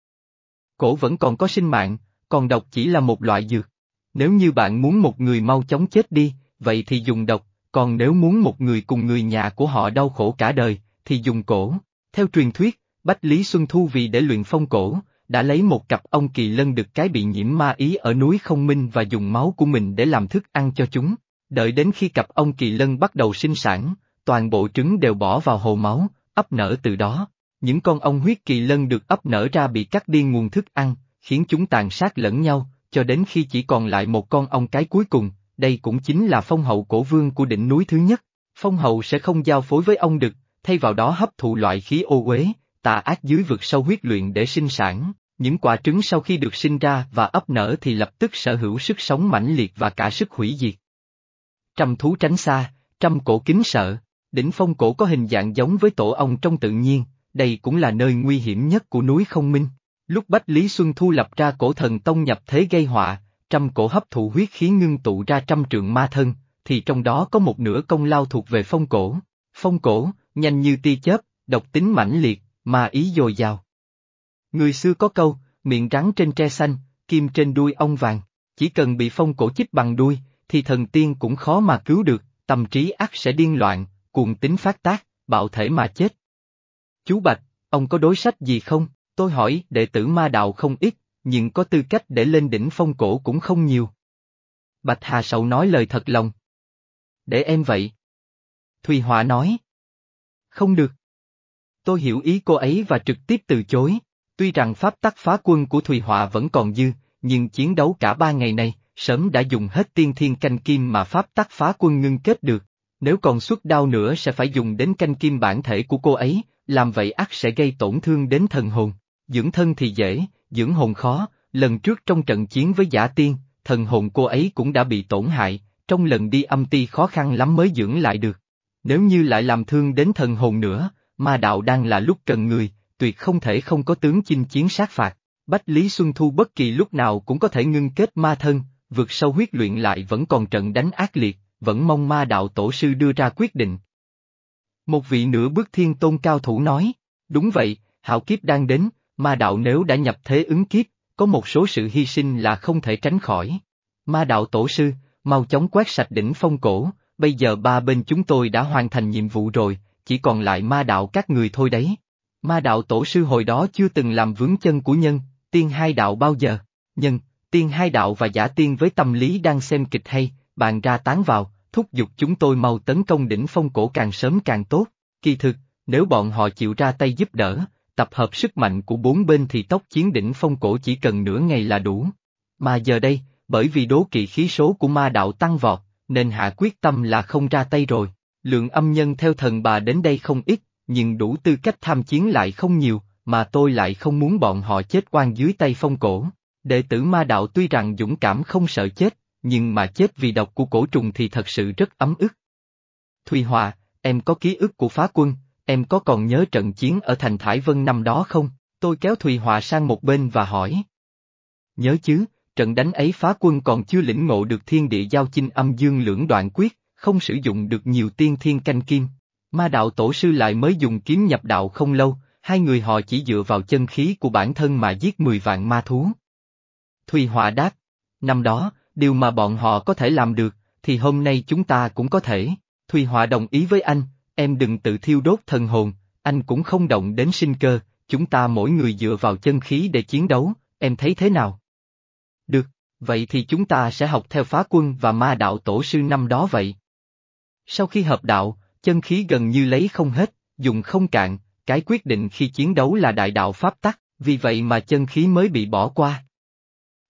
Cổ vẫn còn có sinh mạng, còn độc chỉ là một loại dược. Nếu như bạn muốn một người mau chóng chết đi, vậy thì dùng độc, còn nếu muốn một người cùng người nhà của họ đau khổ cả đời, thì dùng cổ. Theo truyền thuyết, Bách Lý Xuân Thu vì để luyện phong cổ, đã lấy một cặp ông kỳ lân được cái bị nhiễm ma ý ở núi không minh và dùng máu của mình để làm thức ăn cho chúng. Đợi đến khi cặp ông kỳ lân bắt đầu sinh sản, toàn bộ trứng đều bỏ vào hồ máu, ấp nở từ đó. Những con ong huyết kỳ lân được ấp nở ra bị cắt đi nguồn thức ăn, khiến chúng tàn sát lẫn nhau, cho đến khi chỉ còn lại một con ong cái cuối cùng, đây cũng chính là phong hậu cổ vương của đỉnh núi thứ nhất. Phong hậu sẽ không giao phối với ong đực, thay vào đó hấp thụ loại khí ô uế, tà ác dưới vực sâu huyết luyện để sinh sản, Những quả trứng sau khi được sinh ra và ấp nở thì lập tức sở hữu sức sống mãnh liệt và cả sức hủy diệt. Trăm thú tránh xa, trăm cổ kính sợ, đỉnh phong cổ có hình dạng giống với tổ ong trong tự nhiên, đây cũng là nơi nguy hiểm nhất của núi không minh. Lúc Bách Lý Xuân Thu lập ra cổ thần tông nhập thế gây họa, trăm cổ hấp thụ huyết khí ngưng tụ ra trăm trượng ma thân, thì trong đó có một nửa công lao thuộc về phong cổ. Phong cổ, nhanh như tia chớp, độc tính mãnh liệt, mà ý dồi dào. Người xưa có câu, miệng rắn trên tre xanh, kim trên đuôi ong vàng, chỉ cần bị phong cổ chích bằng đuôi, thì thần tiên cũng khó mà cứu được, tâm trí ác sẽ điên loạn, cuồng tính phát tác, bạo thể mà chết. Chú Bạch, ông có đối sách gì không? Tôi hỏi, đệ tử ma đạo không ít, nhưng có tư cách để lên đỉnh phong cổ cũng không nhiều. Bạch Hà Sậu nói lời thật lòng. Để em vậy. Thùy Họa nói. Không được. Tôi hiểu ý cô ấy và trực tiếp từ chối. Tuy rằng pháp tắc phá quân của Thùy Họa vẫn còn dư, nhưng chiến đấu cả ba ngày này, sớm đã dùng hết tiên thiên canh kim mà pháp tắc phá quân ngưng kết được. Nếu còn xuất đau nữa sẽ phải dùng đến canh kim bản thể của cô ấy, làm vậy ắt sẽ gây tổn thương đến thần hồn. Dưỡng thân thì dễ, dưỡng hồn khó, lần trước trong trận chiến với giả tiên, thần hồn cô ấy cũng đã bị tổn hại, trong lần đi âm ti khó khăn lắm mới dưỡng lại được. Nếu như lại làm thương đến thần hồn nữa, ma đạo đang là lúc cần người, tuyệt không thể không có tướng chinh chiến sát phạt. Bách Lý Xuân Thu bất kỳ lúc nào cũng có thể ngưng kết ma thân, vượt sâu huyết luyện lại vẫn còn trận đánh ác liệt, vẫn mong ma đạo tổ sư đưa ra quyết định. Một vị nửa bước thiên tôn cao thủ nói, đúng vậy, hạo kiếp đang đến, ma đạo nếu đã nhập thế ứng kiếp, có một số sự hy sinh là không thể tránh khỏi. Ma đạo tổ sư, mau chóng quét sạch đỉnh phong cổ, bây giờ ba bên chúng tôi đã hoàn thành nhiệm vụ rồi, chỉ còn lại ma đạo các người thôi đấy. Ma đạo tổ sư hồi đó chưa từng làm vướng chân của nhân, tiên hai đạo bao giờ, nhân, tiên hai đạo và giả tiên với tâm lý đang xem kịch hay, bàn ra tán vào, thúc giục chúng tôi mau tấn công đỉnh phong cổ càng sớm càng tốt, kỳ thực, nếu bọn họ chịu ra tay giúp đỡ, tập hợp sức mạnh của bốn bên thì tốc chiến đỉnh phong cổ chỉ cần nửa ngày là đủ. Mà giờ đây, bởi vì đố kỵ khí số của ma đạo tăng vọt, nên hạ quyết tâm là không ra tay rồi. Lượng âm nhân theo thần bà đến đây không ít, nhưng đủ tư cách tham chiến lại không nhiều, mà tôi lại không muốn bọn họ chết oan dưới tay phong cổ. Đệ tử ma đạo tuy rằng dũng cảm không sợ chết, nhưng mà chết vì độc của cổ trùng thì thật sự rất ấm ức. Thùy Hòa, em có ký ức của phá quân, em có còn nhớ trận chiến ở thành Thải Vân năm đó không? Tôi kéo Thùy Hòa sang một bên và hỏi. Nhớ chứ, trận đánh ấy phá quân còn chưa lĩnh ngộ được thiên địa giao chinh âm dương lưỡng đoạn quyết, không sử dụng được nhiều tiên thiên canh kim. Ma đạo tổ sư lại mới dùng kiếm nhập đạo không lâu, hai người họ chỉ dựa vào chân khí của bản thân mà giết 10 vạn ma thú. Thùy Hòa đáp, năm đó, điều mà bọn họ có thể làm được, thì hôm nay chúng ta cũng có thể. Thùy Hòa đồng ý với anh, em đừng tự thiêu đốt thần hồn, anh cũng không động đến sinh cơ, chúng ta mỗi người dựa vào chân khí để chiến đấu, em thấy thế nào? Được, vậy thì chúng ta sẽ học theo phá quân và ma đạo tổ sư năm đó vậy. Sau khi hợp đạo, chân khí gần như lấy không hết, dùng không cạn, cái quyết định khi chiến đấu là đại đạo pháp tắc, vì vậy mà chân khí mới bị bỏ qua.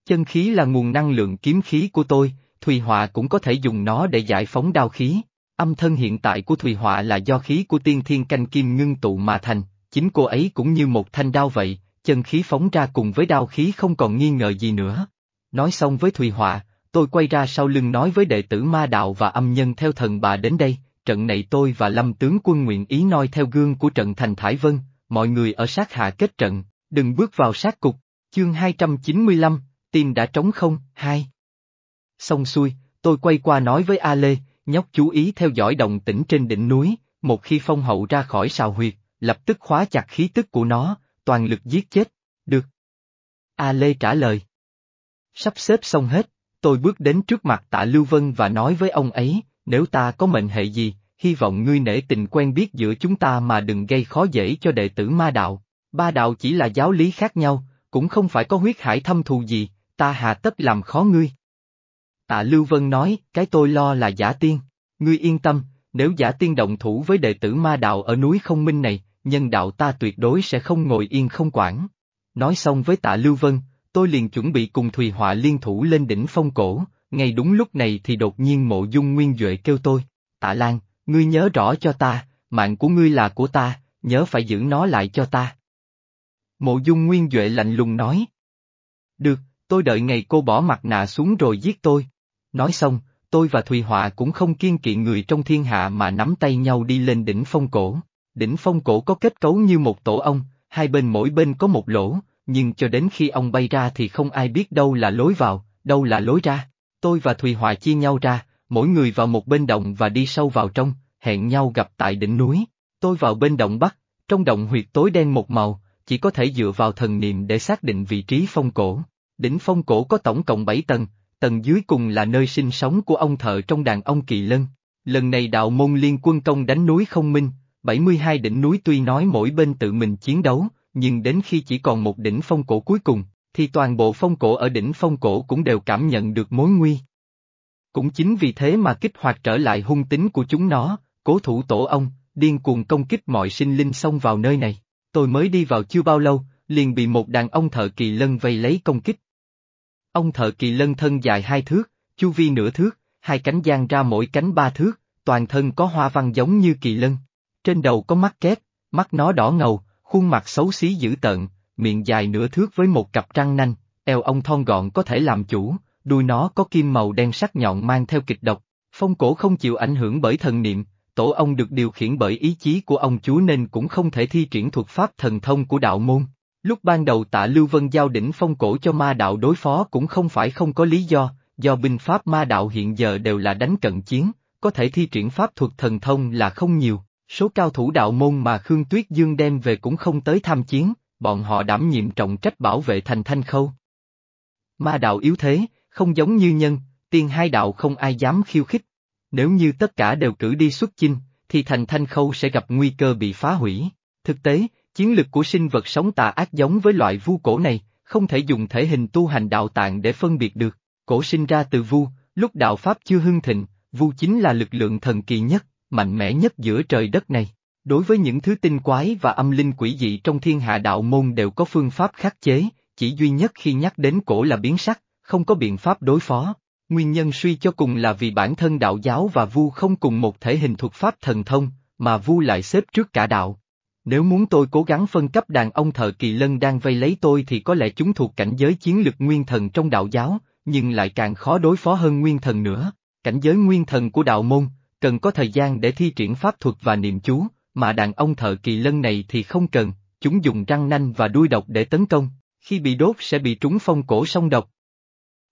Chân khí là nguồn năng lượng kiếm khí của tôi, Thùy Họa cũng có thể dùng nó để giải phóng đao khí. Âm thân hiện tại của Thùy Họa là do khí của tiên thiên canh kim ngưng tụ mà thành, chính cô ấy cũng như một thanh đao vậy, chân khí phóng ra cùng với đao khí không còn nghi ngờ gì nữa. Nói xong với Thùy Họa, tôi quay ra sau lưng nói với đệ tử ma đạo và âm nhân theo thần bà đến đây, trận này tôi và lâm tướng quân nguyện ý noi theo gương của trận thành Thái Vân, mọi người ở sát hạ kết trận, đừng bước vào sát cục, chương 295, tim đã trống không, hai. Xong xuôi, tôi quay qua nói với A Lê, nhóc chú ý theo dõi động tĩnh trên đỉnh núi, một khi phong hậu ra khỏi sào huyệt, lập tức khóa chặt khí tức của nó, toàn lực giết chết, được. A Lê trả lời. Sắp xếp xong hết, tôi bước đến trước mặt tạ Lưu Vân và nói với ông ấy, nếu ta có mệnh hệ gì, hy vọng ngươi nể tình quen biết giữa chúng ta mà đừng gây khó dễ cho đệ tử ma đạo. Ba đạo chỉ là giáo lý khác nhau, cũng không phải có huyết hải thâm thù gì, ta hà tất làm khó ngươi. Tạ Lưu Vân nói, cái tôi lo là giả tiên. Ngươi yên tâm, nếu giả tiên động thủ với đệ tử ma đạo ở núi không minh này, nhân đạo ta tuyệt đối sẽ không ngồi yên không quản. Nói xong với tạ Lưu Vân, tôi liền chuẩn bị cùng Thùy Họa liên thủ lên đỉnh phong cổ, ngay đúng lúc này thì đột nhiên mộ dung nguyên Duệ kêu tôi, tạ Lan, ngươi nhớ rõ cho ta, mạng của ngươi là của ta, nhớ phải giữ nó lại cho ta. Mộ dung nguyên Duệ lạnh lùng nói. Được, tôi đợi ngày cô bỏ mặt nạ xuống rồi giết tôi. Nói xong, tôi và Thùy Họa cũng không kiên kỵ người trong thiên hạ mà nắm tay nhau đi lên đỉnh phong cổ. Đỉnh phong cổ có kết cấu như một tổ ong, hai bên mỗi bên có một lỗ, nhưng cho đến khi ông bay ra thì không ai biết đâu là lối vào, đâu là lối ra. Tôi và Thùy Hòa chia nhau ra, mỗi người vào một bên động và đi sâu vào trong, hẹn nhau gặp tại đỉnh núi. Tôi vào bên động bắc, trong động huyệt tối đen một màu, chỉ có thể dựa vào thần niệm để xác định vị trí phong cổ. Đỉnh phong cổ có tổng cộng 7 tầng, tầng dưới cùng là nơi sinh sống của ông thợ trong đàn ông kỳ lân. Lần này đạo môn liên quân công đánh núi không minh, 72 đỉnh núi tuy nói mỗi bên tự mình chiến đấu, nhưng đến khi chỉ còn một đỉnh phong cổ cuối cùng, thì toàn bộ phong cổ ở đỉnh phong cổ cũng đều cảm nhận được mối nguy. Cũng chính vì thế mà kích hoạt trở lại hung tính của chúng nó, cố thủ tổ ông, điên cuồng công kích mọi sinh linh xông vào nơi này. Tôi mới đi vào chưa bao lâu, liền bị một đàn ông thợ kỳ lân vây lấy công kích. Ông thợ kỳ lân thân dài hai thước, chu vi nửa thước, hai cánh giang ra mỗi cánh ba thước, toàn thân có hoa văn giống như kỳ lân. Trên đầu có mắt kép, mắt nó đỏ ngầu, khuôn mặt xấu xí dữ tợn, miệng dài nửa thước với một cặp răng nanh, eo ông thon gọn có thể làm chủ, đuôi nó có kim màu đen sắc nhọn mang theo kịch độc. Phong cổ không chịu ảnh hưởng bởi thần niệm, tổ ông được điều khiển bởi ý chí của ông chúa nên cũng không thể thi triển thuật pháp thần thông của đạo môn. Lúc ban đầu tạ Lưu Vân giao đỉnh phong cổ cho ma đạo đối phó cũng không phải không có lý do, do binh pháp ma đạo hiện giờ đều là đánh cận chiến, có thể thi triển pháp thuật thần thông là không nhiều, số cao thủ đạo môn mà Khương Tuyết Dương đem về cũng không tới tham chiến, bọn họ đảm nhiệm trọng trách bảo vệ thành thanh khâu. Ma đạo yếu thế, không giống như nhân, tiên hai đạo không ai dám khiêu khích. Nếu như tất cả đều cử đi xuất chinh, thì thành thanh khâu sẽ gặp nguy cơ bị phá hủy. Thực tế, chiến lực của sinh vật sống tà ác giống với loại vu cổ này, không thể dùng thể hình tu hành đạo tạng để phân biệt được. Cổ sinh ra từ vu, lúc đạo Pháp chưa hưng thịnh, vu chính là lực lượng thần kỳ nhất, mạnh mẽ nhất giữa trời đất này. Đối với những thứ tinh quái và âm linh quỷ dị trong thiên hạ đạo môn đều có phương pháp khắc chế, chỉ duy nhất khi nhắc đến cổ là biến sắc, không có biện pháp đối phó. Nguyên nhân suy cho cùng là vì bản thân đạo giáo và vu không cùng một thể hình thuật pháp thần thông, mà vu lại xếp trước cả đạo. Nếu muốn tôi cố gắng phân cấp đàn ông thợ kỳ lân đang vây lấy tôi thì có lẽ chúng thuộc cảnh giới chiến lực nguyên thần trong đạo giáo, nhưng lại càng khó đối phó hơn nguyên thần nữa. Cảnh giới nguyên thần của đạo môn, cần có thời gian để thi triển pháp thuật và niệm chú, mà đàn ông thợ kỳ lân này thì không cần, chúng dùng răng nanh và đuôi độc để tấn công, khi bị đốt sẽ bị trúng phong cổ sông độc.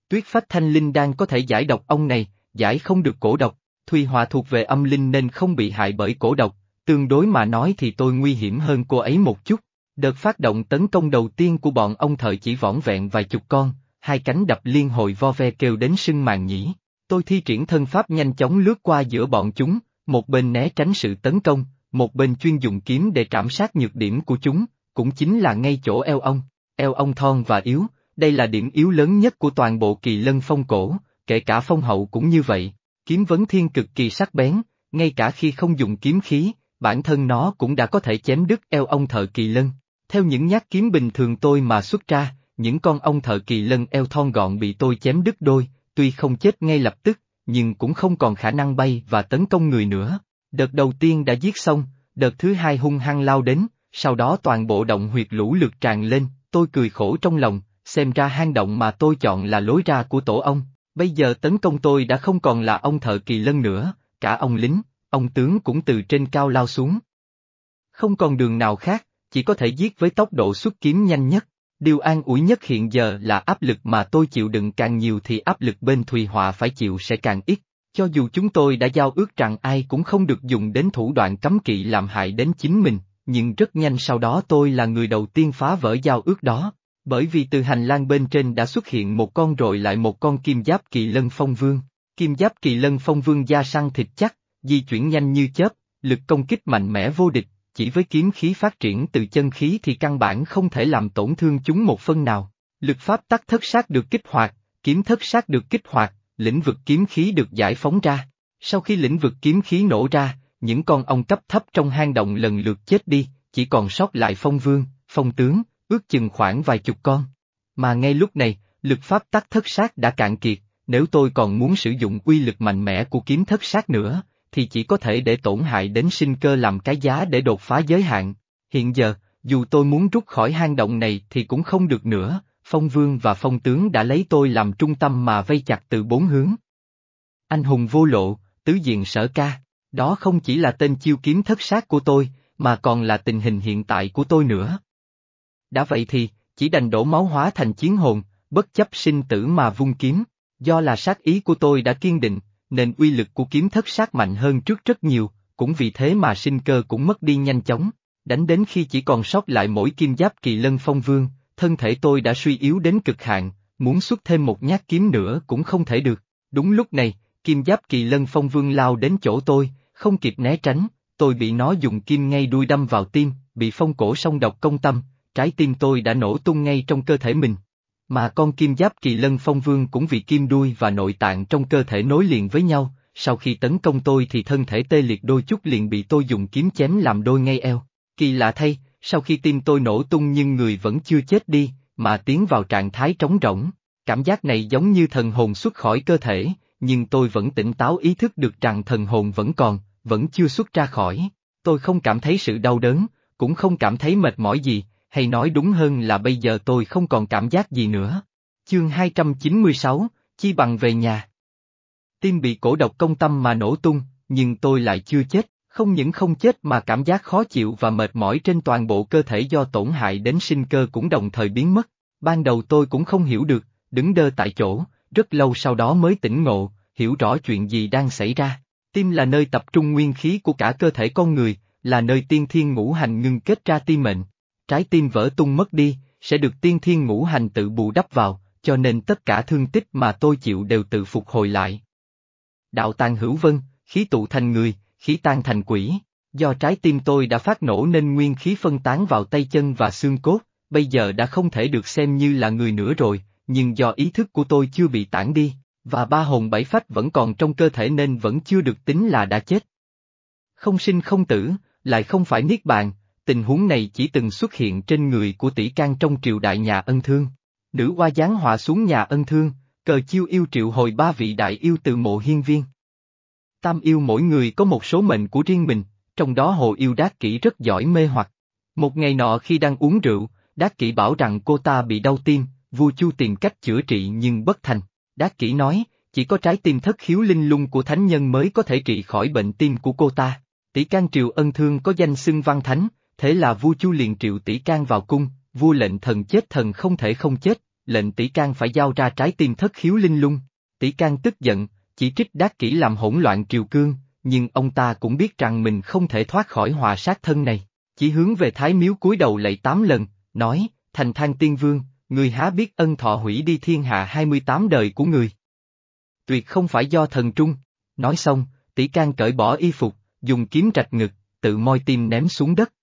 Tuyết phách thanh linh đang có thể giải độc ông này, giải không được cổ độc, Thùy Hòa thuộc về âm linh nên không bị hại bởi cổ độc, tương đối mà nói thì tôi nguy hiểm hơn cô ấy một chút. Đợt phát động tấn công đầu tiên của bọn ông thợ chỉ võn vẹn vài chục con, hai cánh đập liên hồi vo ve kêu đến sưng màng nhĩ. Tôi thi triển thân pháp nhanh chóng lướt qua giữa bọn chúng, một bên né tránh sự tấn công, một bên chuyên dùng kiếm để trảm sát nhược điểm của chúng, cũng chính là ngay chỗ eo ông. Eo ông thon và yếu, đây là điểm yếu lớn nhất của toàn bộ kỳ lân phong cổ, kể cả phong hậu cũng như vậy. Kiếm vấn thiên cực kỳ sắc bén, ngay cả khi không dùng kiếm khí, bản thân nó cũng đã có thể chém đứt eo ông thợ kỳ lân. Theo những nhát kiếm bình thường tôi mà xuất ra, những con ông thợ kỳ lân eo thon gọn bị tôi chém đứt đôi, tuy không chết ngay lập tức, nhưng cũng không còn khả năng bay và tấn công người nữa. Đợt đầu tiên đã giết xong, đợt thứ hai hung hăng lao đến, sau đó toàn bộ động huyệt lũ lượt tràn lên, tôi cười khổ trong lòng, xem ra hang động mà tôi chọn là lối ra của tổ ông, bây giờ tấn công tôi đã không còn là ông thợ kỳ lân nữa, cả ông lính, ông tướng cũng từ trên cao lao xuống. Không còn đường nào khác, chỉ có thể giết với tốc độ xuất kiếm nhanh nhất. Điều an ủi nhất hiện giờ là áp lực mà tôi chịu đựng càng nhiều thì áp lực bên Thùy Họa phải chịu sẽ càng ít. Cho dù chúng tôi đã giao ước rằng ai cũng không được dùng đến thủ đoạn cấm kỵ làm hại đến chính mình, nhưng rất nhanh sau đó tôi là người đầu tiên phá vỡ giao ước đó. Bởi vì từ hành lang bên trên đã xuất hiện một con rồi lại một con kim giáp kỳ lân phong vương. Kim giáp kỳ lân phong vương da săn thịt chắc, di chuyển nhanh như chớp, lực công kích mạnh mẽ vô địch, chỉ với kiếm khí phát triển từ chân khí thì căn bản không thể làm tổn thương chúng một phân nào. Lực pháp tắc thất sát được kích hoạt, kiếm thất sát được kích hoạt, lĩnh vực kiếm khí được giải phóng ra. Sau khi lĩnh vực kiếm khí nổ ra, những con ong cấp thấp trong hang động lần lượt chết đi, chỉ còn sót lại phong vương, phong tướng, ước chừng khoảng vài chục con. Mà ngay lúc này, lực pháp tắc thất sát đã cạn kiệt, nếu tôi còn muốn sử dụng uy lực mạnh mẽ của kiếm thất sát nữa, thì chỉ có thể để tổn hại đến sinh cơ làm cái giá để đột phá giới hạn. Hiện giờ, dù tôi muốn rút khỏi hang động này thì cũng không được nữa, phong vương và phong tướng đã lấy tôi làm trung tâm mà vây chặt từ bốn hướng. Anh hùng vô lộ, tứ diện sở ca, đó không chỉ là tên chiêu kiếm thất sát của tôi, mà còn là tình hình hiện tại của tôi nữa. Đã vậy thì, chỉ đành đổ máu hóa thành chiến hồn, bất chấp sinh tử mà vung kiếm, do là sát ý của tôi đã kiên định, nên uy lực của kiếm thất sát mạnh hơn trước rất nhiều, cũng vì thế mà sinh cơ cũng mất đi nhanh chóng, đánh đến khi chỉ còn sót lại mỗi kim giáp kỳ lân phong vương, thân thể tôi đã suy yếu đến cực hạn, muốn xuất thêm một nhát kiếm nữa cũng không thể được. Đúng lúc này, kim giáp kỳ lân phong vương lao đến chỗ tôi, không kịp né tránh, tôi bị nó dùng kim ngay đuôi đâm vào tim, bị phong cổ song độc công tâm, trái tim tôi đã nổ tung ngay trong cơ thể mình. Mà con kim giáp kỳ lân phong vương cũng vì kim đuôi và nội tạng trong cơ thể nối liền với nhau, sau khi tấn công tôi thì thân thể tê liệt đôi chút liền bị tôi dùng kiếm chém làm đôi ngay eo. Kỳ lạ thay, sau khi tim tôi nổ tung nhưng người vẫn chưa chết đi, mà tiến vào trạng thái trống rỗng. Cảm giác này giống như thần hồn xuất khỏi cơ thể, nhưng tôi vẫn tỉnh táo ý thức được rằng thần hồn vẫn còn, vẫn chưa xuất ra khỏi. Tôi không cảm thấy sự đau đớn, cũng không cảm thấy mệt mỏi gì, hay nói đúng hơn là bây giờ tôi không còn cảm giác gì nữa. Chương 296, Chi bằng về nhà. Tim bị cổ độc công tâm mà nổ tung, nhưng tôi lại chưa chết, không những không chết mà cảm giác khó chịu và mệt mỏi trên toàn bộ cơ thể do tổn hại đến sinh cơ cũng đồng thời biến mất. Ban đầu tôi cũng không hiểu được, đứng đơ tại chỗ, rất lâu sau đó mới tỉnh ngộ, hiểu rõ chuyện gì đang xảy ra. Tim là nơi tập trung nguyên khí của cả cơ thể con người, là nơi tiên thiên ngũ hành ngưng kết ra tim mệnh. Trái tim vỡ tung mất đi, sẽ được tiên thiên ngũ hành tự bù đắp vào, cho nên tất cả thương tích mà tôi chịu đều tự phục hồi lại. Đạo tàn hữu vân, khí tụ thành người, khí tan thành quỷ. Do trái tim tôi đã phát nổ nên nguyên khí phân tán vào tay chân và xương cốt, bây giờ đã không thể được xem như là người nữa rồi, nhưng do ý thức của tôi chưa bị tản đi, và ba hồn bảy phách vẫn còn trong cơ thể nên vẫn chưa được tính là đã chết. Không sinh không tử, lại không phải niết bàn, tình huống này chỉ từng xuất hiện trên người của tỷ can trong triều đại nhà ân thương. Nữ hoa giáng họa xuống nhà ân thương, cờ chiêu yêu triệu hồi ba vị đại yêu từ mộ hiên viên. Tam yêu mỗi người có một số mệnh của riêng mình, trong đó hồ yêu đát kỹ rất giỏi mê hoặc. Một ngày nọ khi đang uống rượu, đát kỹ bảo rằng cô ta bị đau tim, vua chu tìm cách chữa trị nhưng bất thành. Đát kỹ nói, chỉ có trái tim thất khiếu linh lung của thánh nhân mới có thể trị khỏi bệnh tim của cô ta. Tỷ can triều ân thương có danh xưng văn thánh, thế là vua chu liền triệu tỷ can vào cung, vua lệnh thần chết thần không thể không chết, lệnh tỷ can phải giao ra trái tim thất khiếu linh lung. Tỷ can tức giận, chỉ trích đát kỹ làm hỗn loạn triều cương, nhưng ông ta cũng biết rằng mình không thể thoát khỏi hòa sát thân này, chỉ hướng về thái miếu cúi đầu lạy tám lần, nói, thành thang tiên vương, người há biết ân thọ hủy đi thiên hạ 28 đời của người. Tuyệt không phải do thần trung, nói xong, tỷ can cởi bỏ y phục, dùng kiếm trạch ngực, tự moi tim ném xuống đất.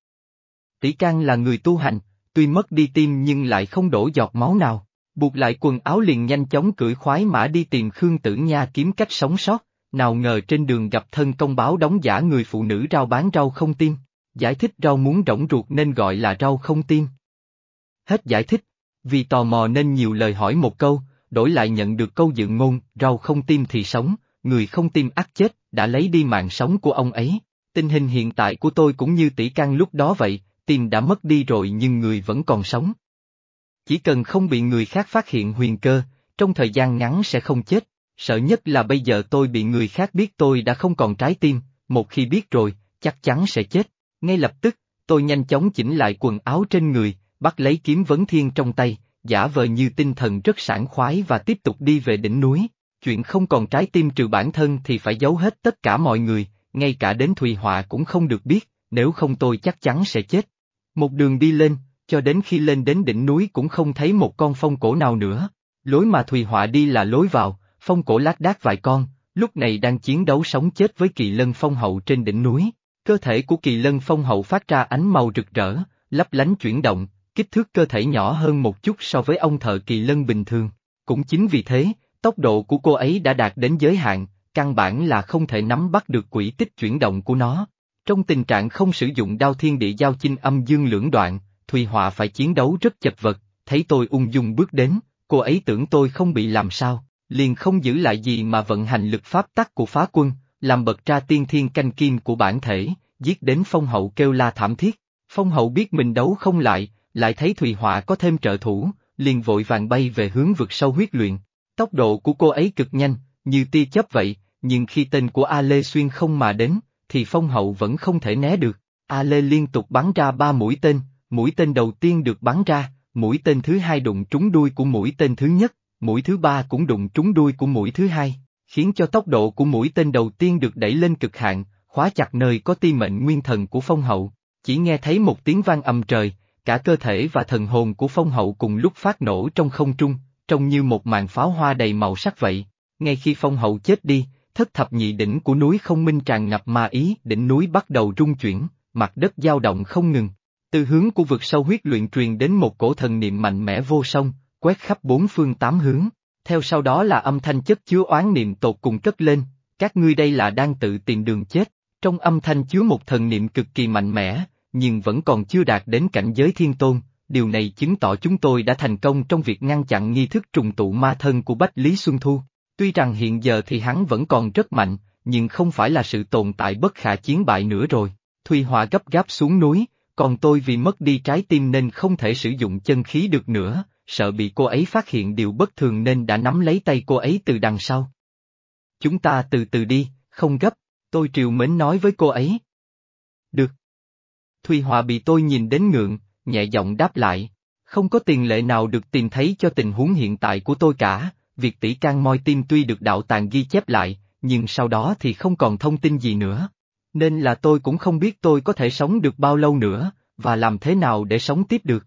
Tỷ can là người tu hành, tuy mất đi tim nhưng lại không đổ giọt máu nào. Buộc lại quần áo liền nhanh chóng cưỡi khoái mã đi tìm Khương Tử Nha kiếm cách sống sót, nào ngờ trên đường gặp thân công báo đóng giả người phụ nữ rau bán rau không tim, giải thích rau muốn rỗng ruột nên gọi là rau không tim. Hết giải thích, vì tò mò nên nhiều lời hỏi một câu, đổi lại nhận được câu dự ngôn, rau không tim thì sống, người không tim ắt chết, đã lấy đi mạng sống của ông ấy. Tình hình hiện tại của tôi cũng như tỷ can lúc đó vậy, tim đã mất đi rồi nhưng người vẫn còn sống. Chỉ cần không bị người khác phát hiện huyền cơ, trong thời gian ngắn sẽ không chết. Sợ nhất là bây giờ tôi bị người khác biết tôi đã không còn trái tim, một khi biết rồi, chắc chắn sẽ chết. Ngay lập tức, tôi nhanh chóng chỉnh lại quần áo trên người, bắt lấy kiếm vấn thiên trong tay, giả vờ như tinh thần rất sảng khoái và tiếp tục đi về đỉnh núi. Chuyện không còn trái tim trừ bản thân thì phải giấu hết tất cả mọi người, ngay cả đến Thùy Họa cũng không được biết, nếu không tôi chắc chắn sẽ chết. Một đường đi lên, cho đến khi lên đến đỉnh núi cũng không thấy một con phong cổ nào nữa. Lối mà Thùy Họa đi là lối vào, phong cổ lác đác vài con, lúc này đang chiến đấu sống chết với kỳ lân phong hậu trên đỉnh núi. Cơ thể của kỳ lân phong hậu phát ra ánh màu rực rỡ, lấp lánh chuyển động, kích thước cơ thể nhỏ hơn một chút so với ông thợ kỳ lân bình thường. Cũng chính vì thế, tốc độ của cô ấy đã đạt đến giới hạn, căn bản là không thể nắm bắt được quỹ tích chuyển động của nó. Trong tình trạng không sử dụng đao thiên địa giao chinh âm dương lưỡng đoạn, Thùy Họa phải chiến đấu rất chật vật, thấy tôi ung dung bước đến, cô ấy tưởng tôi không bị làm sao, liền không giữ lại gì mà vận hành lực pháp tắc của phá quân, làm bật ra tiên thiên canh kim của bản thể, giết đến phong hậu kêu la thảm thiết. Phong hậu biết mình đấu không lại, lại thấy Thùy Họa có thêm trợ thủ, liền vội vàng bay về hướng vực sâu huyết luyện. Tốc độ của cô ấy cực nhanh, như tia chớp vậy, nhưng khi tên của A Lê xuyên không mà đến, thì phong hậu vẫn không thể né được. A Lê liên tục bắn ra ba mũi tên, mũi tên đầu tiên được bắn ra, mũi tên thứ hai đụng trúng đuôi của mũi tên thứ nhất, mũi thứ ba cũng đụng trúng đuôi của mũi thứ hai, khiến cho tốc độ của mũi tên đầu tiên được đẩy lên cực hạn, khóa chặt nơi có ti mệnh nguyên thần của phong hậu. Chỉ nghe thấy một tiếng vang ầm trời, cả cơ thể và thần hồn của phong hậu cùng lúc phát nổ trong không trung, trông như một màn pháo hoa đầy màu sắc vậy. Ngay khi phong hậu chết đi, thất thập nhị đỉnh của núi không minh tràn ngập ma ý, đỉnh núi bắt đầu rung chuyển, mặt đất dao động không ngừng. Từ hướng của vực sâu huyết luyện truyền đến một cổ thần niệm mạnh mẽ vô song, quét khắp bốn phương tám hướng. Theo sau đó là âm thanh chất chứa oán niệm tột cùng cất lên, các ngươi đây là đang tự tìm đường chết. Trong âm thanh chứa một thần niệm cực kỳ mạnh mẽ, nhưng vẫn còn chưa đạt đến cảnh giới thiên tôn, điều này chứng tỏ chúng tôi đã thành công trong việc ngăn chặn nghi thức trùng tụ ma thân của Bách Lý Xuân Thu. Tuy rằng hiện giờ thì hắn vẫn còn rất mạnh, nhưng không phải là sự tồn tại bất khả chiến bại nữa rồi. Thùy hòa gấp gáp xuống núi, còn tôi vì mất đi trái tim nên không thể sử dụng chân khí được nữa, sợ bị cô ấy phát hiện điều bất thường nên đã nắm lấy tay cô ấy từ đằng sau. Chúng ta từ từ đi, không gấp, tôi triều mến nói với cô ấy. Được. Thùy hòa bị tôi nhìn đến ngượng, nhẹ giọng đáp lại, không có tiền lệ nào được tìm thấy cho tình huống hiện tại của tôi cả, việc tỷ can moi tim tuy được đạo tàng ghi chép lại, nhưng sau đó thì không còn thông tin gì nữa. Nên là tôi cũng không biết tôi có thể sống được bao lâu nữa, và làm thế nào để sống tiếp được.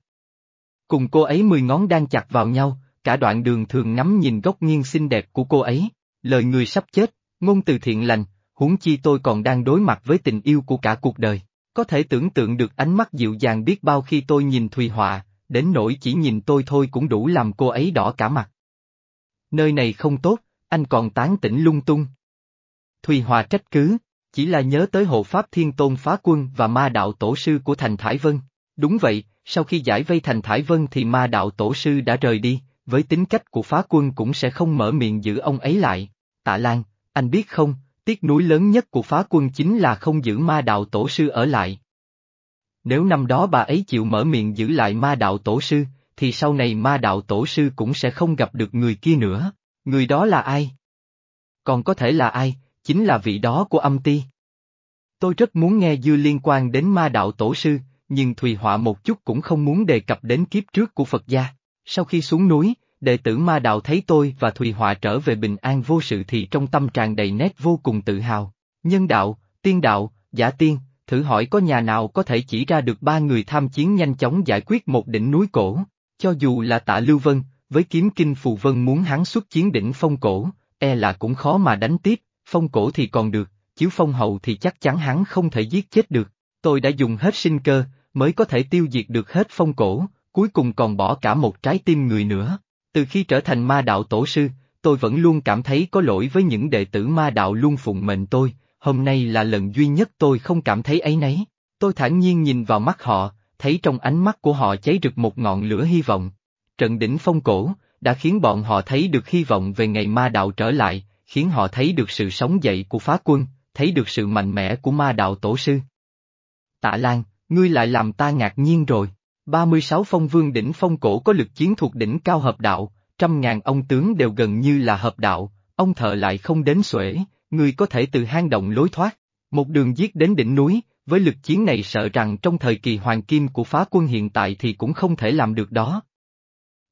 Cùng cô ấy mười ngón đang chặt vào nhau, cả đoạn đường thường ngắm nhìn góc nghiêng xinh đẹp của cô ấy, lời người sắp chết, ngôn từ thiện lành, huống chi tôi còn đang đối mặt với tình yêu của cả cuộc đời. Có thể tưởng tượng được ánh mắt dịu dàng biết bao khi tôi nhìn Thùy Họa, đến nỗi chỉ nhìn tôi thôi cũng đủ làm cô ấy đỏ cả mặt. Nơi này không tốt, anh còn tán tỉnh lung tung. Thùy Hòa trách cứ, chỉ là nhớ tới hộ pháp thiên tôn phá quân và ma đạo tổ sư của Thành Thải Vân. Đúng vậy, sau khi giải vây Thành Thải Vân thì ma đạo tổ sư đã rời đi, với tính cách của phá quân cũng sẽ không mở miệng giữ ông ấy lại. Tạ Lan, anh biết không, tiếc núi lớn nhất của phá quân chính là không giữ ma đạo tổ sư ở lại. Nếu năm đó bà ấy chịu mở miệng giữ lại ma đạo tổ sư, thì sau này ma đạo tổ sư cũng sẽ không gặp được người kia nữa. Người đó là ai? Còn có thể là ai, chính là vị đó của âm ti. Tôi rất muốn nghe dư liên quan đến ma đạo tổ sư, nhưng Thùy Họa một chút cũng không muốn đề cập đến kiếp trước của Phật gia. Sau khi xuống núi, đệ tử ma đạo thấy tôi và Thùy Họa trở về bình an vô sự thì trong tâm tràn đầy nét vô cùng tự hào. Nhân đạo, tiên đạo, giả tiên, thử hỏi có nhà nào có thể chỉ ra được ba người tham chiến nhanh chóng giải quyết một đỉnh núi cổ. Cho dù là tạ Lưu Vân, với kiếm kinh phù vân muốn hắn xuất chiến đỉnh phong cổ, e là cũng khó mà đánh tiếp, phong cổ thì còn được, chiếu phong hậu thì chắc chắn hắn không thể giết chết được. Tôi đã dùng hết sinh cơ, mới có thể tiêu diệt được hết phong cổ, cuối cùng còn bỏ cả một trái tim người nữa. Từ khi trở thành ma đạo tổ sư, tôi vẫn luôn cảm thấy có lỗi với những đệ tử ma đạo luôn phụng mệnh tôi, hôm nay là lần duy nhất tôi không cảm thấy ấy nấy. Tôi thản nhiên nhìn vào mắt họ, thấy trong ánh mắt của họ cháy rực một ngọn lửa hy vọng. Trận đỉnh phong cổ, đã khiến bọn họ thấy được hy vọng về ngày ma đạo trở lại, khiến họ thấy được sự sống dậy của phá quân, thấy được sự mạnh mẽ của ma đạo tổ sư. Tạ Lan, ngươi lại làm ta ngạc nhiên rồi. 36 phong vương đỉnh phong cổ có lực chiến thuộc đỉnh cao hợp đạo, trăm ngàn ông tướng đều gần như là hợp đạo, ông thợ lại không đến xuể, ngươi có thể từ hang động lối thoát, một đường giết đến đỉnh núi, với lực chiến này sợ rằng trong thời kỳ hoàng kim của phá quân hiện tại thì cũng không thể làm được đó.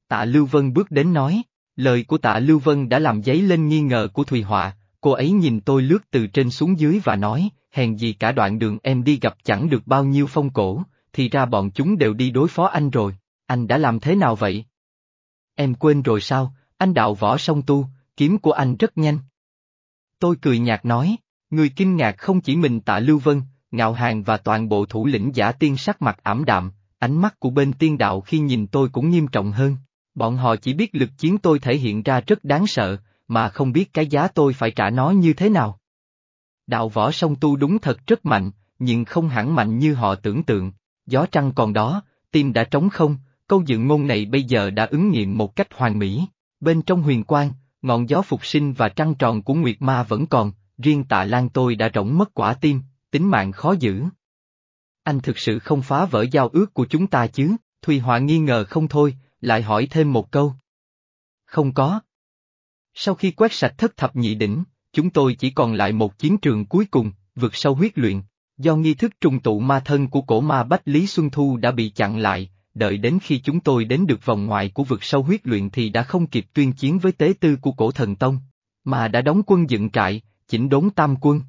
Tạ Lưu Vân bước đến nói, lời của tạ Lưu Vân đã làm giấy lên nghi ngờ của Thùy Họa, cô ấy nhìn tôi lướt từ trên xuống dưới và nói, hèn gì cả đoạn đường em đi gặp chẳng được bao nhiêu phong cổ, thì ra bọn chúng đều đi đối phó anh rồi, anh đã làm thế nào vậy? Em quên rồi sao, anh đạo võ song tu, kiếm của anh rất nhanh. Tôi cười nhạt nói, người kinh ngạc không chỉ mình tạ Lưu Vân, ngạo hàng và toàn bộ thủ lĩnh giả tiên sắc mặt ảm đạm, ánh mắt của bên tiên đạo khi nhìn tôi cũng nghiêm trọng hơn. Bọn họ chỉ biết lực chiến tôi thể hiện ra rất đáng sợ, mà không biết cái giá tôi phải trả nó như thế nào. Đạo võ song tu đúng thật rất mạnh, nhưng không hẳn mạnh như họ tưởng tượng. Gió trăng còn đó, tim đã trống không, câu dựng ngôn này bây giờ đã ứng nghiệm một cách hoàn mỹ. Bên trong huyền quang, ngọn gió phục sinh và trăng tròn của Nguyệt Ma vẫn còn, riêng tạ lan tôi đã rỗng mất quả tim, tính mạng khó giữ. Anh thực sự không phá vỡ giao ước của chúng ta chứ, Thùy Họa nghi ngờ không thôi, lại hỏi thêm một câu. Không có. Sau khi quét sạch thất thập nhị đỉnh, chúng tôi chỉ còn lại một chiến trường cuối cùng, vượt sâu huyết luyện. Do nghi thức trùng tụ ma thân của cổ ma Bách Lý Xuân Thu đã bị chặn lại, đợi đến khi chúng tôi đến được vòng ngoài của vực sâu huyết luyện thì đã không kịp tuyên chiến với tế tư của cổ thần tông, mà đã đóng quân dựng trại, chỉnh đốn tam quân.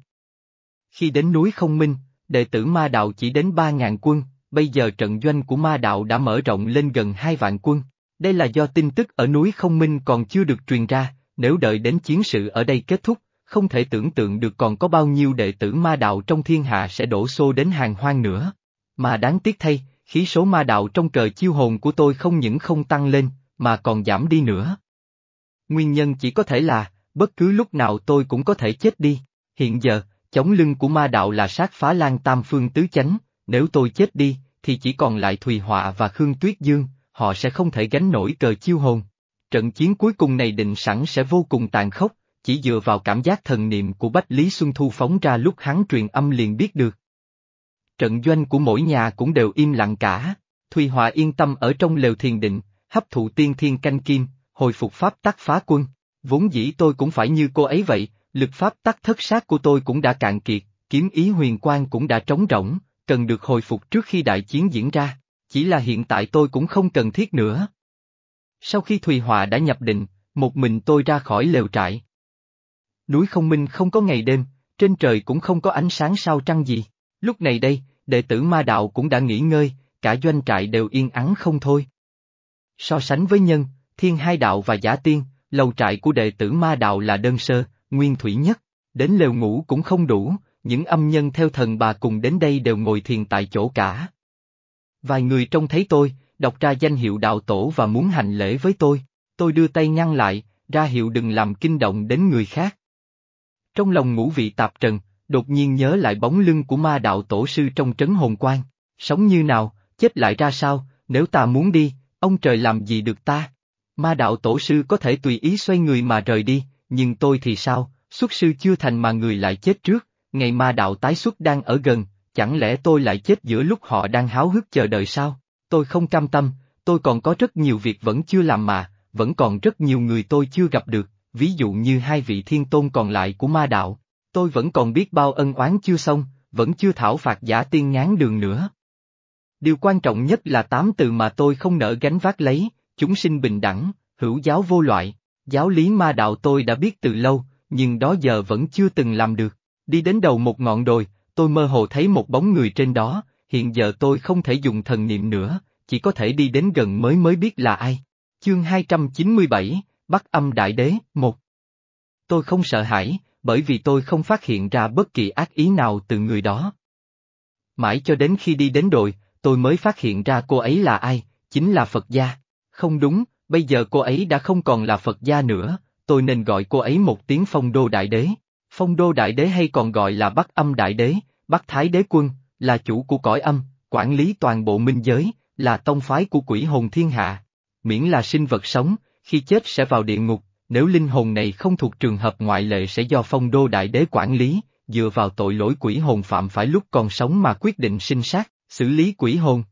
Khi đến núi không minh, đệ tử ma đạo chỉ đến ba ngàn quân, bây giờ trận doanh của ma đạo đã mở rộng lên gần hai vạn quân. Đây là do tin tức ở núi không minh còn chưa được truyền ra, nếu đợi đến chiến sự ở đây kết thúc, không thể tưởng tượng được còn có bao nhiêu đệ tử ma đạo trong thiên hạ sẽ đổ xô đến hàng hoang nữa. Mà đáng tiếc thay, khí số ma đạo trong cờ chiêu hồn của tôi không những không tăng lên, mà còn giảm đi nữa. Nguyên nhân chỉ có thể là, bất cứ lúc nào tôi cũng có thể chết đi. Hiện giờ, chống lưng của ma đạo là sát phá lan tam phương tứ chánh, nếu tôi chết đi, thì chỉ còn lại Thùy Họa và Khương Tuyết Dương, họ sẽ không thể gánh nổi cờ chiêu hồn. Trận chiến cuối cùng này định sẵn sẽ vô cùng tàn khốc, chỉ dựa vào cảm giác thần niệm của Bách Lý Xuân Thu phóng ra lúc hắn truyền âm liền biết được. Trận doanh của mỗi nhà cũng đều im lặng cả, Thùy Họa yên tâm ở trong lều thiền định, hấp thụ tiên thiên canh kim, hồi phục pháp tắc phá quân. Vốn dĩ tôi cũng phải như cô ấy vậy, lực pháp tắc thất sát của tôi cũng đã cạn kiệt, kiếm ý huyền quang cũng đã trống rỗng, cần được hồi phục trước khi đại chiến diễn ra, chỉ là hiện tại tôi cũng không cần thiết nữa. Sau khi Thùy Họa đã nhập định, một mình tôi ra khỏi lều trại. Núi không minh không có ngày đêm, trên trời cũng không có ánh sáng sao trăng gì. Lúc này đây, đệ tử ma đạo cũng đã nghỉ ngơi, cả doanh trại đều yên ắng không thôi. So sánh với nhân, thiên hai đạo và giả tiên, lầu trại của đệ tử ma đạo là đơn sơ, nguyên thủy nhất, đến lều ngủ cũng không đủ, những âm nhân theo thần bà cùng đến đây đều ngồi thiền tại chỗ cả. Vài người trông thấy tôi, đọc ra danh hiệu đạo tổ và muốn hành lễ với tôi, tôi đưa tay ngăn lại, ra hiệu đừng làm kinh động đến người khác. Trong lòng ngũ vị tạp trần, đột nhiên nhớ lại bóng lưng của ma đạo tổ sư trong trấn hồn quan, sống như nào, chết lại ra sao, nếu ta muốn đi, ông trời làm gì được ta? Ma đạo tổ sư có thể tùy ý xoay người mà rời đi, nhưng tôi thì sao, xuất sư chưa thành mà người lại chết trước, ngày ma đạo tái xuất đang ở gần, chẳng lẽ tôi lại chết giữa lúc họ đang háo hức chờ đợi sao? Tôi không cam tâm, tôi còn có rất nhiều việc vẫn chưa làm mà, vẫn còn rất nhiều người tôi chưa gặp được, ví dụ như hai vị thiên tôn còn lại của ma đạo. Tôi vẫn còn biết bao ân oán chưa xong, vẫn chưa thảo phạt giả tiên ngán đường nữa. Điều quan trọng nhất là tám từ mà tôi không nỡ gánh vác lấy, chúng sinh bình đẳng, hữu giáo vô loại, giáo lý ma đạo tôi đã biết từ lâu, nhưng đó giờ vẫn chưa từng làm được. Đi đến đầu một ngọn đồi, tôi mơ hồ thấy một bóng người trên đó, hiện giờ tôi không thể dùng thần niệm nữa, chỉ có thể đi đến gần mới mới biết là ai. Chương 297, Bắc âm Đại Đế, một Tôi không sợ hãi, bởi vì tôi không phát hiện ra bất kỳ ác ý nào từ người đó. Mãi cho đến khi đi đến đồi, tôi mới phát hiện ra cô ấy là ai, chính là Phật gia. Không đúng, bây giờ cô ấy đã không còn là Phật gia nữa, tôi nên gọi cô ấy một tiếng phong đô đại đế. Phong đô đại đế hay còn gọi là Bắc âm đại đế, Bắc thái đế quân, là chủ của cõi âm, quản lý toàn bộ minh giới, là tông phái của quỷ hồn thiên hạ. Miễn là sinh vật sống, khi chết sẽ vào địa ngục, nếu linh hồn này không thuộc trường hợp ngoại lệ sẽ do phong đô đại đế quản lý, dựa vào tội lỗi quỷ hồn phạm phải lúc còn sống mà quyết định sinh sát, xử lý quỷ hồn.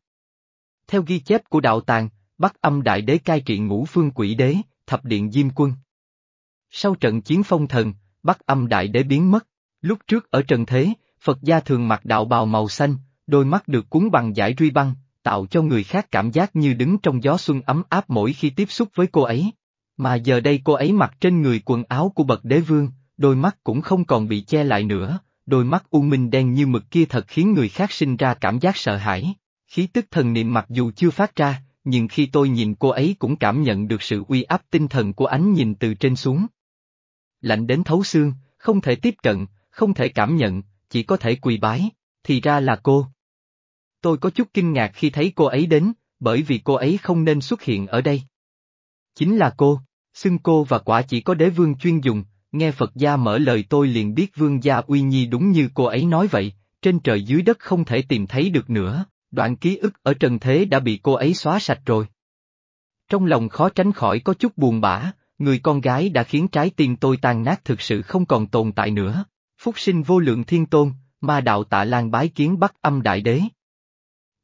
Theo ghi chép của đạo tàng, Bắc âm đại đế cai trị ngũ phương quỷ đế, thập điện diêm quân. Sau trận chiến phong thần, Bắc âm đại đế biến mất. Lúc trước ở trần thế, Phật gia thường mặc đạo bào màu xanh, đôi mắt được cuốn bằng giải ruy băng, tạo cho người khác cảm giác như đứng trong gió xuân ấm áp mỗi khi tiếp xúc với cô ấy. Mà giờ đây cô ấy mặc trên người quần áo của bậc đế vương, đôi mắt cũng không còn bị che lại nữa, đôi mắt u minh đen như mực kia thật khiến người khác sinh ra cảm giác sợ hãi. Khí tức thần niệm mặc dù chưa phát ra, nhưng khi tôi nhìn cô ấy cũng cảm nhận được sự uy áp tinh thần của ánh nhìn từ trên xuống. Lạnh đến thấu xương, không thể tiếp cận, không thể cảm nhận, chỉ có thể quỳ bái, thì ra là cô. Tôi có chút kinh ngạc khi thấy cô ấy đến, bởi vì cô ấy không nên xuất hiện ở đây. Chính là cô, xưng cô và quả chỉ có đế vương chuyên dùng, nghe Phật gia mở lời tôi liền biết vương gia uy nhi đúng như cô ấy nói vậy, trên trời dưới đất không thể tìm thấy được nữa, đoạn ký ức ở trần thế đã bị cô ấy xóa sạch rồi. Trong lòng khó tránh khỏi có chút buồn bã, người con gái đã khiến trái tim tôi tan nát thực sự không còn tồn tại nữa. Phúc sinh vô lượng thiên tôn, ma đạo tạ lan bái kiến bắc âm đại đế.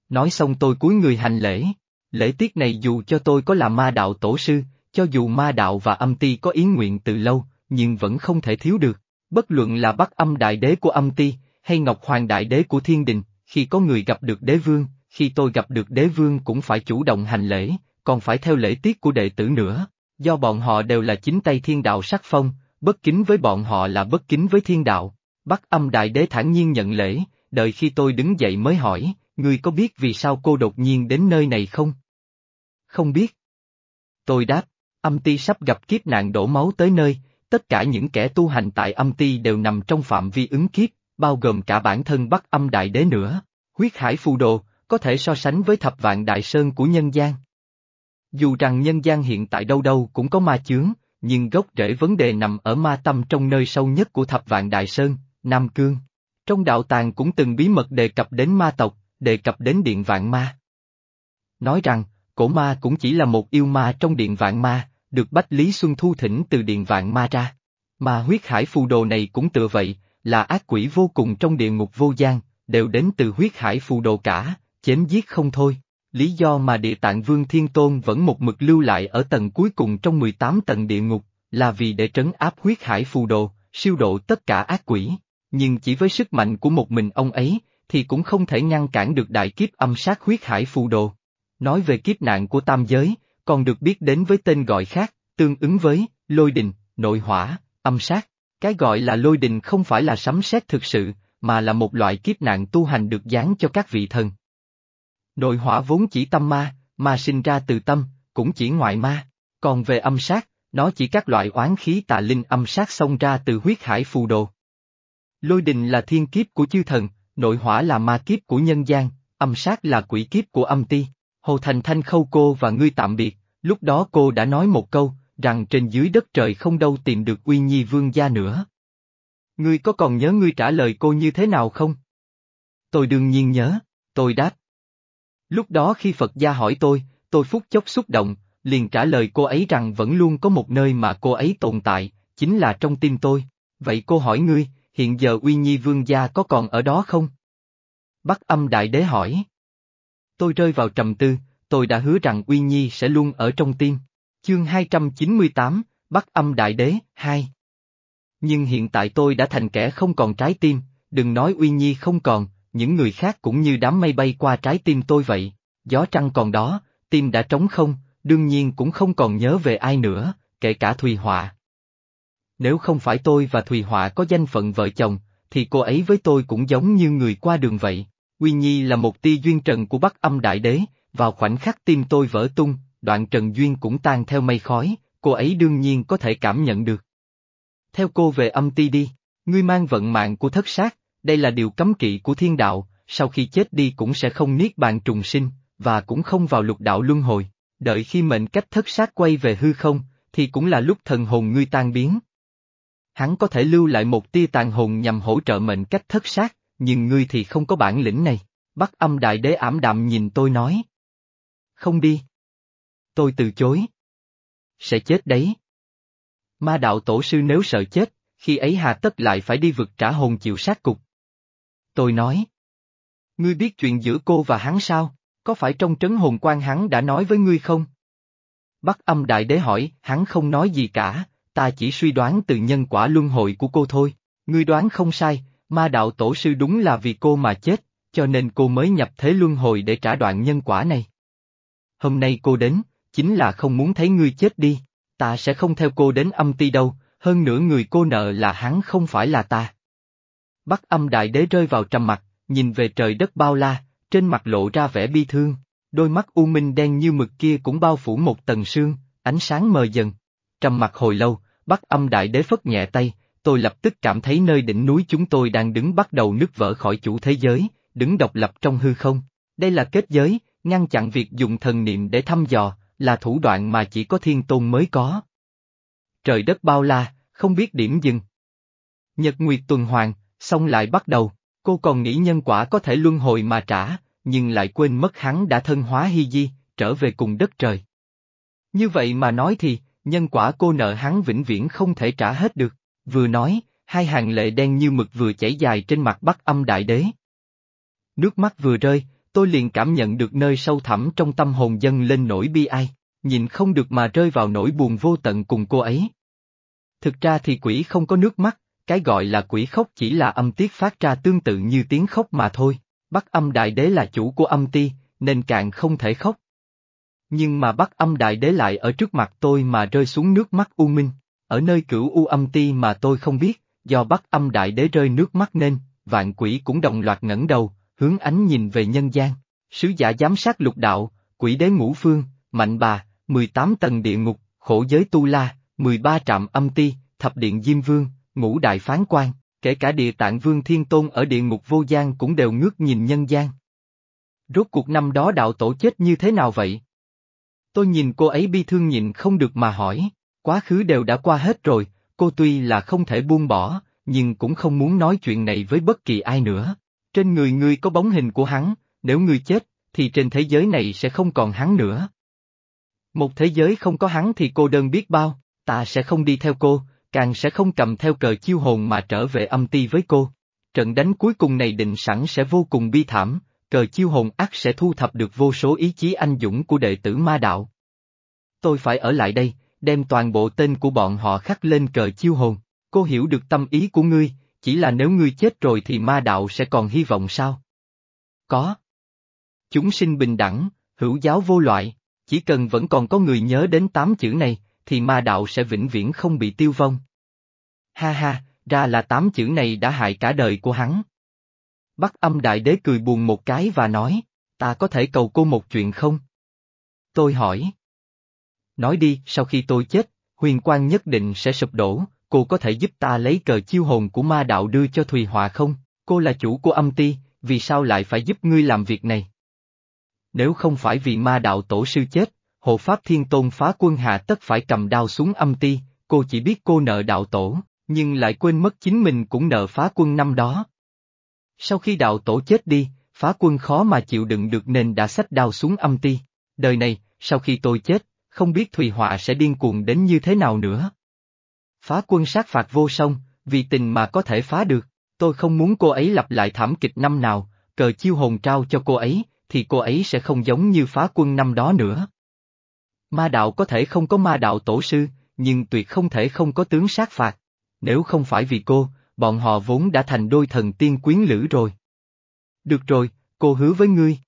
Nói xong tôi cúi người hành lễ. Lễ tiết này dù cho tôi có là ma đạo tổ sư, cho dù ma đạo và âm ti có ý nguyện từ lâu, nhưng vẫn không thể thiếu được. Bất luận là bắc âm đại đế của âm ti, hay ngọc hoàng đại đế của thiên đình, khi có người gặp được đế vương, khi tôi gặp được đế vương cũng phải chủ động hành lễ, còn phải theo lễ tiết của đệ tử nữa. Do bọn họ đều là chính tay thiên đạo sắc phong, bất kính với bọn họ là bất kính với thiên đạo. Bắc âm đại đế thản nhiên nhận lễ, đợi khi tôi đứng dậy mới hỏi, ngươi có biết vì sao cô đột nhiên đến nơi này không? Không biết. Tôi đáp, âm ti sắp gặp kiếp nạn đổ máu tới nơi, tất cả những kẻ tu hành tại âm ti đều nằm trong phạm vi ứng kiếp, bao gồm cả bản thân Bắc âm đại đế nữa. Huyết hải phù đồ, có thể so sánh với thập vạn đại sơn của nhân gian. Dù rằng nhân gian hiện tại đâu đâu cũng có ma chướng, nhưng gốc rễ vấn đề nằm ở ma tâm trong nơi sâu nhất của thập vạn đại sơn, Nam Cương. Trong đạo tàng cũng từng bí mật đề cập đến ma tộc, đề cập đến điện vạn ma. Nói rằng, cổ ma cũng chỉ là một yêu ma trong điện vạn ma, được Bách Lý Xuân thu thỉnh từ điện vạn ma ra. Mà huyết hải phù đồ này cũng tựa vậy, là ác quỷ vô cùng trong địa ngục vô gian, đều đến từ huyết hải phù đồ cả, chém giết không thôi. Lý do mà địa tạng vương thiên tôn vẫn một mực lưu lại ở tầng cuối cùng trong 18 tầng địa ngục, là vì để trấn áp huyết hải phù đồ, siêu độ tất cả ác quỷ. Nhưng chỉ với sức mạnh của một mình ông ấy, thì cũng không thể ngăn cản được đại kiếp âm sát huyết hải phù đồ. Nói về kiếp nạn của tam giới, còn được biết đến với tên gọi khác, tương ứng với, lôi đình, nội hỏa, âm sát. Cái gọi là lôi đình không phải là sấm sét thực sự, mà là một loại kiếp nạn tu hành được dán cho các vị thần. Nội hỏa vốn chỉ tâm ma, mà sinh ra từ tâm, cũng chỉ ngoại ma. Còn về âm sát, nó chỉ các loại oán khí tà linh âm sát xông ra từ huyết hải phù đồ. Lôi đình là thiên kiếp của chư thần, nội hỏa là ma kiếp của nhân gian, âm sát là quỷ kiếp của âm ti. Hồ Thành Thanh khâu cô và ngươi tạm biệt, lúc đó cô đã nói một câu, rằng trên dưới đất trời không đâu tìm được uy nhi vương gia nữa. Ngươi có còn nhớ ngươi trả lời cô như thế nào không? Tôi đương nhiên nhớ, tôi đáp. Lúc đó khi Phật gia hỏi tôi, tôi phút chốc xúc động, liền trả lời cô ấy rằng vẫn luôn có một nơi mà cô ấy tồn tại, chính là trong tim tôi. Vậy cô hỏi ngươi, hiện giờ uy nhi vương gia có còn ở đó không? Bắc âm đại đế hỏi. Tôi rơi vào trầm tư, tôi đã hứa rằng uy nhi sẽ luôn ở trong tim. Chương 298, Bắc âm đại đế, 2 Nhưng hiện tại tôi đã thành kẻ không còn trái tim, đừng nói uy nhi không còn, những người khác cũng như đám mây bay qua trái tim tôi vậy, gió trăng còn đó, tim đã trống không, đương nhiên cũng không còn nhớ về ai nữa, kể cả Thùy Họa. Nếu không phải tôi và Thùy Họa có danh phận vợ chồng, thì cô ấy với tôi cũng giống như người qua đường vậy. Uy Nhi là một tia duyên trần của Bắc âm đại đế, vào khoảnh khắc tim tôi vỡ tung, đoạn trần duyên cũng tan theo mây khói, cô ấy đương nhiên có thể cảm nhận được. Theo cô về âm ti đi, ngươi mang vận mạng của thất sát, đây là điều cấm kỵ của thiên đạo, sau khi chết đi cũng sẽ không niết bàn trùng sinh, và cũng không vào lục đạo luân hồi, đợi khi mệnh cách thất sát quay về hư không, thì cũng là lúc thần hồn ngươi tan biến. Hắn có thể lưu lại một tia tàn hồn nhằm hỗ trợ mệnh cách thất sát, nhưng ngươi thì không có bản lĩnh này. Bắc âm đại đế ảm đạm nhìn tôi nói. Không đi. Tôi từ chối. Sẽ chết đấy. Ma đạo tổ sư nếu sợ chết, khi ấy hà tất lại phải đi vực trả hồn chịu sát cục. Tôi nói. Ngươi biết chuyện giữa cô và hắn sao, có phải trong trấn hồn quan hắn đã nói với ngươi không? Bắc âm đại đế hỏi, hắn không nói gì cả, ta chỉ suy đoán từ nhân quả luân hồi của cô thôi. Ngươi đoán không sai, ma đạo tổ sư đúng là vì cô mà chết, cho nên cô mới nhập thế luân hồi để trả đoạn nhân quả này. Hôm nay cô đến, chính là không muốn thấy ngươi chết đi, ta sẽ không theo cô đến âm ti đâu, hơn nữa người cô nợ là hắn không phải là ta. Bắc âm đại đế rơi vào trầm mặt, nhìn về trời đất bao la, trên mặt lộ ra vẻ bi thương, đôi mắt u minh đen như mực kia cũng bao phủ một tầng sương, ánh sáng mờ dần. Trầm mặt hồi lâu, Bắc âm đại đế phất nhẹ tay, tôi lập tức cảm thấy nơi đỉnh núi chúng tôi đang đứng bắt đầu nứt vỡ khỏi chủ thế giới, đứng độc lập trong hư không. Đây là kết giới, ngăn chặn việc dùng thần niệm để thăm dò, là thủ đoạn mà chỉ có thiên tôn mới có. Trời đất bao la, không biết điểm dừng. Nhật Nguyệt tuần hoàn, xong lại bắt đầu, cô còn nghĩ nhân quả có thể luân hồi mà trả, nhưng lại quên mất hắn đã thân hóa hy di, trở về cùng đất trời. Như vậy mà nói thì, nhân quả cô nợ hắn vĩnh viễn không thể trả hết được, vừa nói, hai hàng lệ đen như mực vừa chảy dài trên mặt bắc âm đại đế. Nước mắt vừa rơi, tôi liền cảm nhận được nơi sâu thẳm trong tâm hồn dâng lên nỗi bi ai, nhìn không được mà rơi vào nỗi buồn vô tận cùng cô ấy. Thực ra thì quỷ không có nước mắt, cái gọi là quỷ khóc chỉ là âm tiết phát ra tương tự như tiếng khóc mà thôi, Bắc âm đại đế là chủ của âm ti, nên càng không thể khóc. Nhưng mà Bắc âm đại đế lại ở trước mặt tôi mà rơi xuống nước mắt u minh, ở nơi cửu u âm ti mà tôi không biết, do Bắc âm đại đế rơi nước mắt nên, vạn quỷ cũng đồng loạt ngẩng đầu, hướng ánh nhìn về nhân gian. Sứ giả giám sát lục đạo, quỷ đế ngũ phương, mạnh bà, 18 tầng địa ngục, khổ giới tu la, 13 trạm âm ti, thập điện diêm vương, ngũ đại phán quan, kể cả địa tạng vương thiên tôn ở địa ngục vô gian cũng đều ngước nhìn nhân gian. Rốt cuộc năm đó đạo tổ chết như thế nào vậy? Tôi nhìn cô ấy bi thương nhìn không được mà hỏi, quá khứ đều đã qua hết rồi, cô tuy là không thể buông bỏ, nhưng cũng không muốn nói chuyện này với bất kỳ ai nữa. Trên người ngươi có bóng hình của hắn, nếu ngươi chết, thì trên thế giới này sẽ không còn hắn nữa. Một thế giới không có hắn thì cô đơn biết bao, ta sẽ không đi theo cô, càng sẽ không cầm theo cờ chiêu hồn mà trở về âm ti với cô. Trận đánh cuối cùng này định sẵn sẽ vô cùng bi thảm, cờ chiêu hồn ác sẽ thu thập được vô số ý chí anh dũng của đệ tử ma đạo. Tôi phải ở lại đây, đem toàn bộ tên của bọn họ khắc lên cờ chiêu hồn. Cô hiểu được tâm ý của ngươi, chỉ là nếu ngươi chết rồi thì ma đạo sẽ còn hy vọng sao? Có. Chúng sinh bình đẳng, hữu giáo vô loại, chỉ cần vẫn còn có người nhớ đến tám chữ này, thì ma đạo sẽ vĩnh viễn không bị tiêu vong. Ha ha, ra là tám chữ này đã hại cả đời của hắn. Bắc âm đại đế cười buồn một cái và nói, ta có thể cầu cô một chuyện không? Tôi hỏi. Nói đi, sau khi tôi chết, huyền quang nhất định sẽ sụp đổ, cô có thể giúp ta lấy cờ chiêu hồn của ma đạo đưa cho Thùy Họa không? Cô là chủ của âm ti, vì sao lại phải giúp ngươi làm việc này? Nếu không phải vì ma đạo tổ sư chết, hộ pháp thiên tôn phá quân hạ tất phải cầm đao xuống âm ti, cô chỉ biết cô nợ đạo tổ, nhưng lại quên mất chính mình cũng nợ phá quân năm đó. Sau khi đạo tổ chết đi, phá quân khó mà chịu đựng được nên đã xách đao xuống âm ti. Đời này, sau khi tôi chết, không biết Thùy Họa sẽ điên cuồng đến như thế nào nữa. Phá quân sát phạt vô song, vì tình mà có thể phá được, tôi không muốn cô ấy lặp lại thảm kịch năm nào, cờ chiêu hồn trao cho cô ấy, thì cô ấy sẽ không giống như phá quân năm đó nữa. Ma đạo có thể không có ma đạo tổ sư, nhưng tuyệt không thể không có tướng sát phạt. Nếu không phải vì cô, bọn họ vốn đã thành đôi thần tiên quyến lữ rồi. Được rồi, cô hứa với ngươi.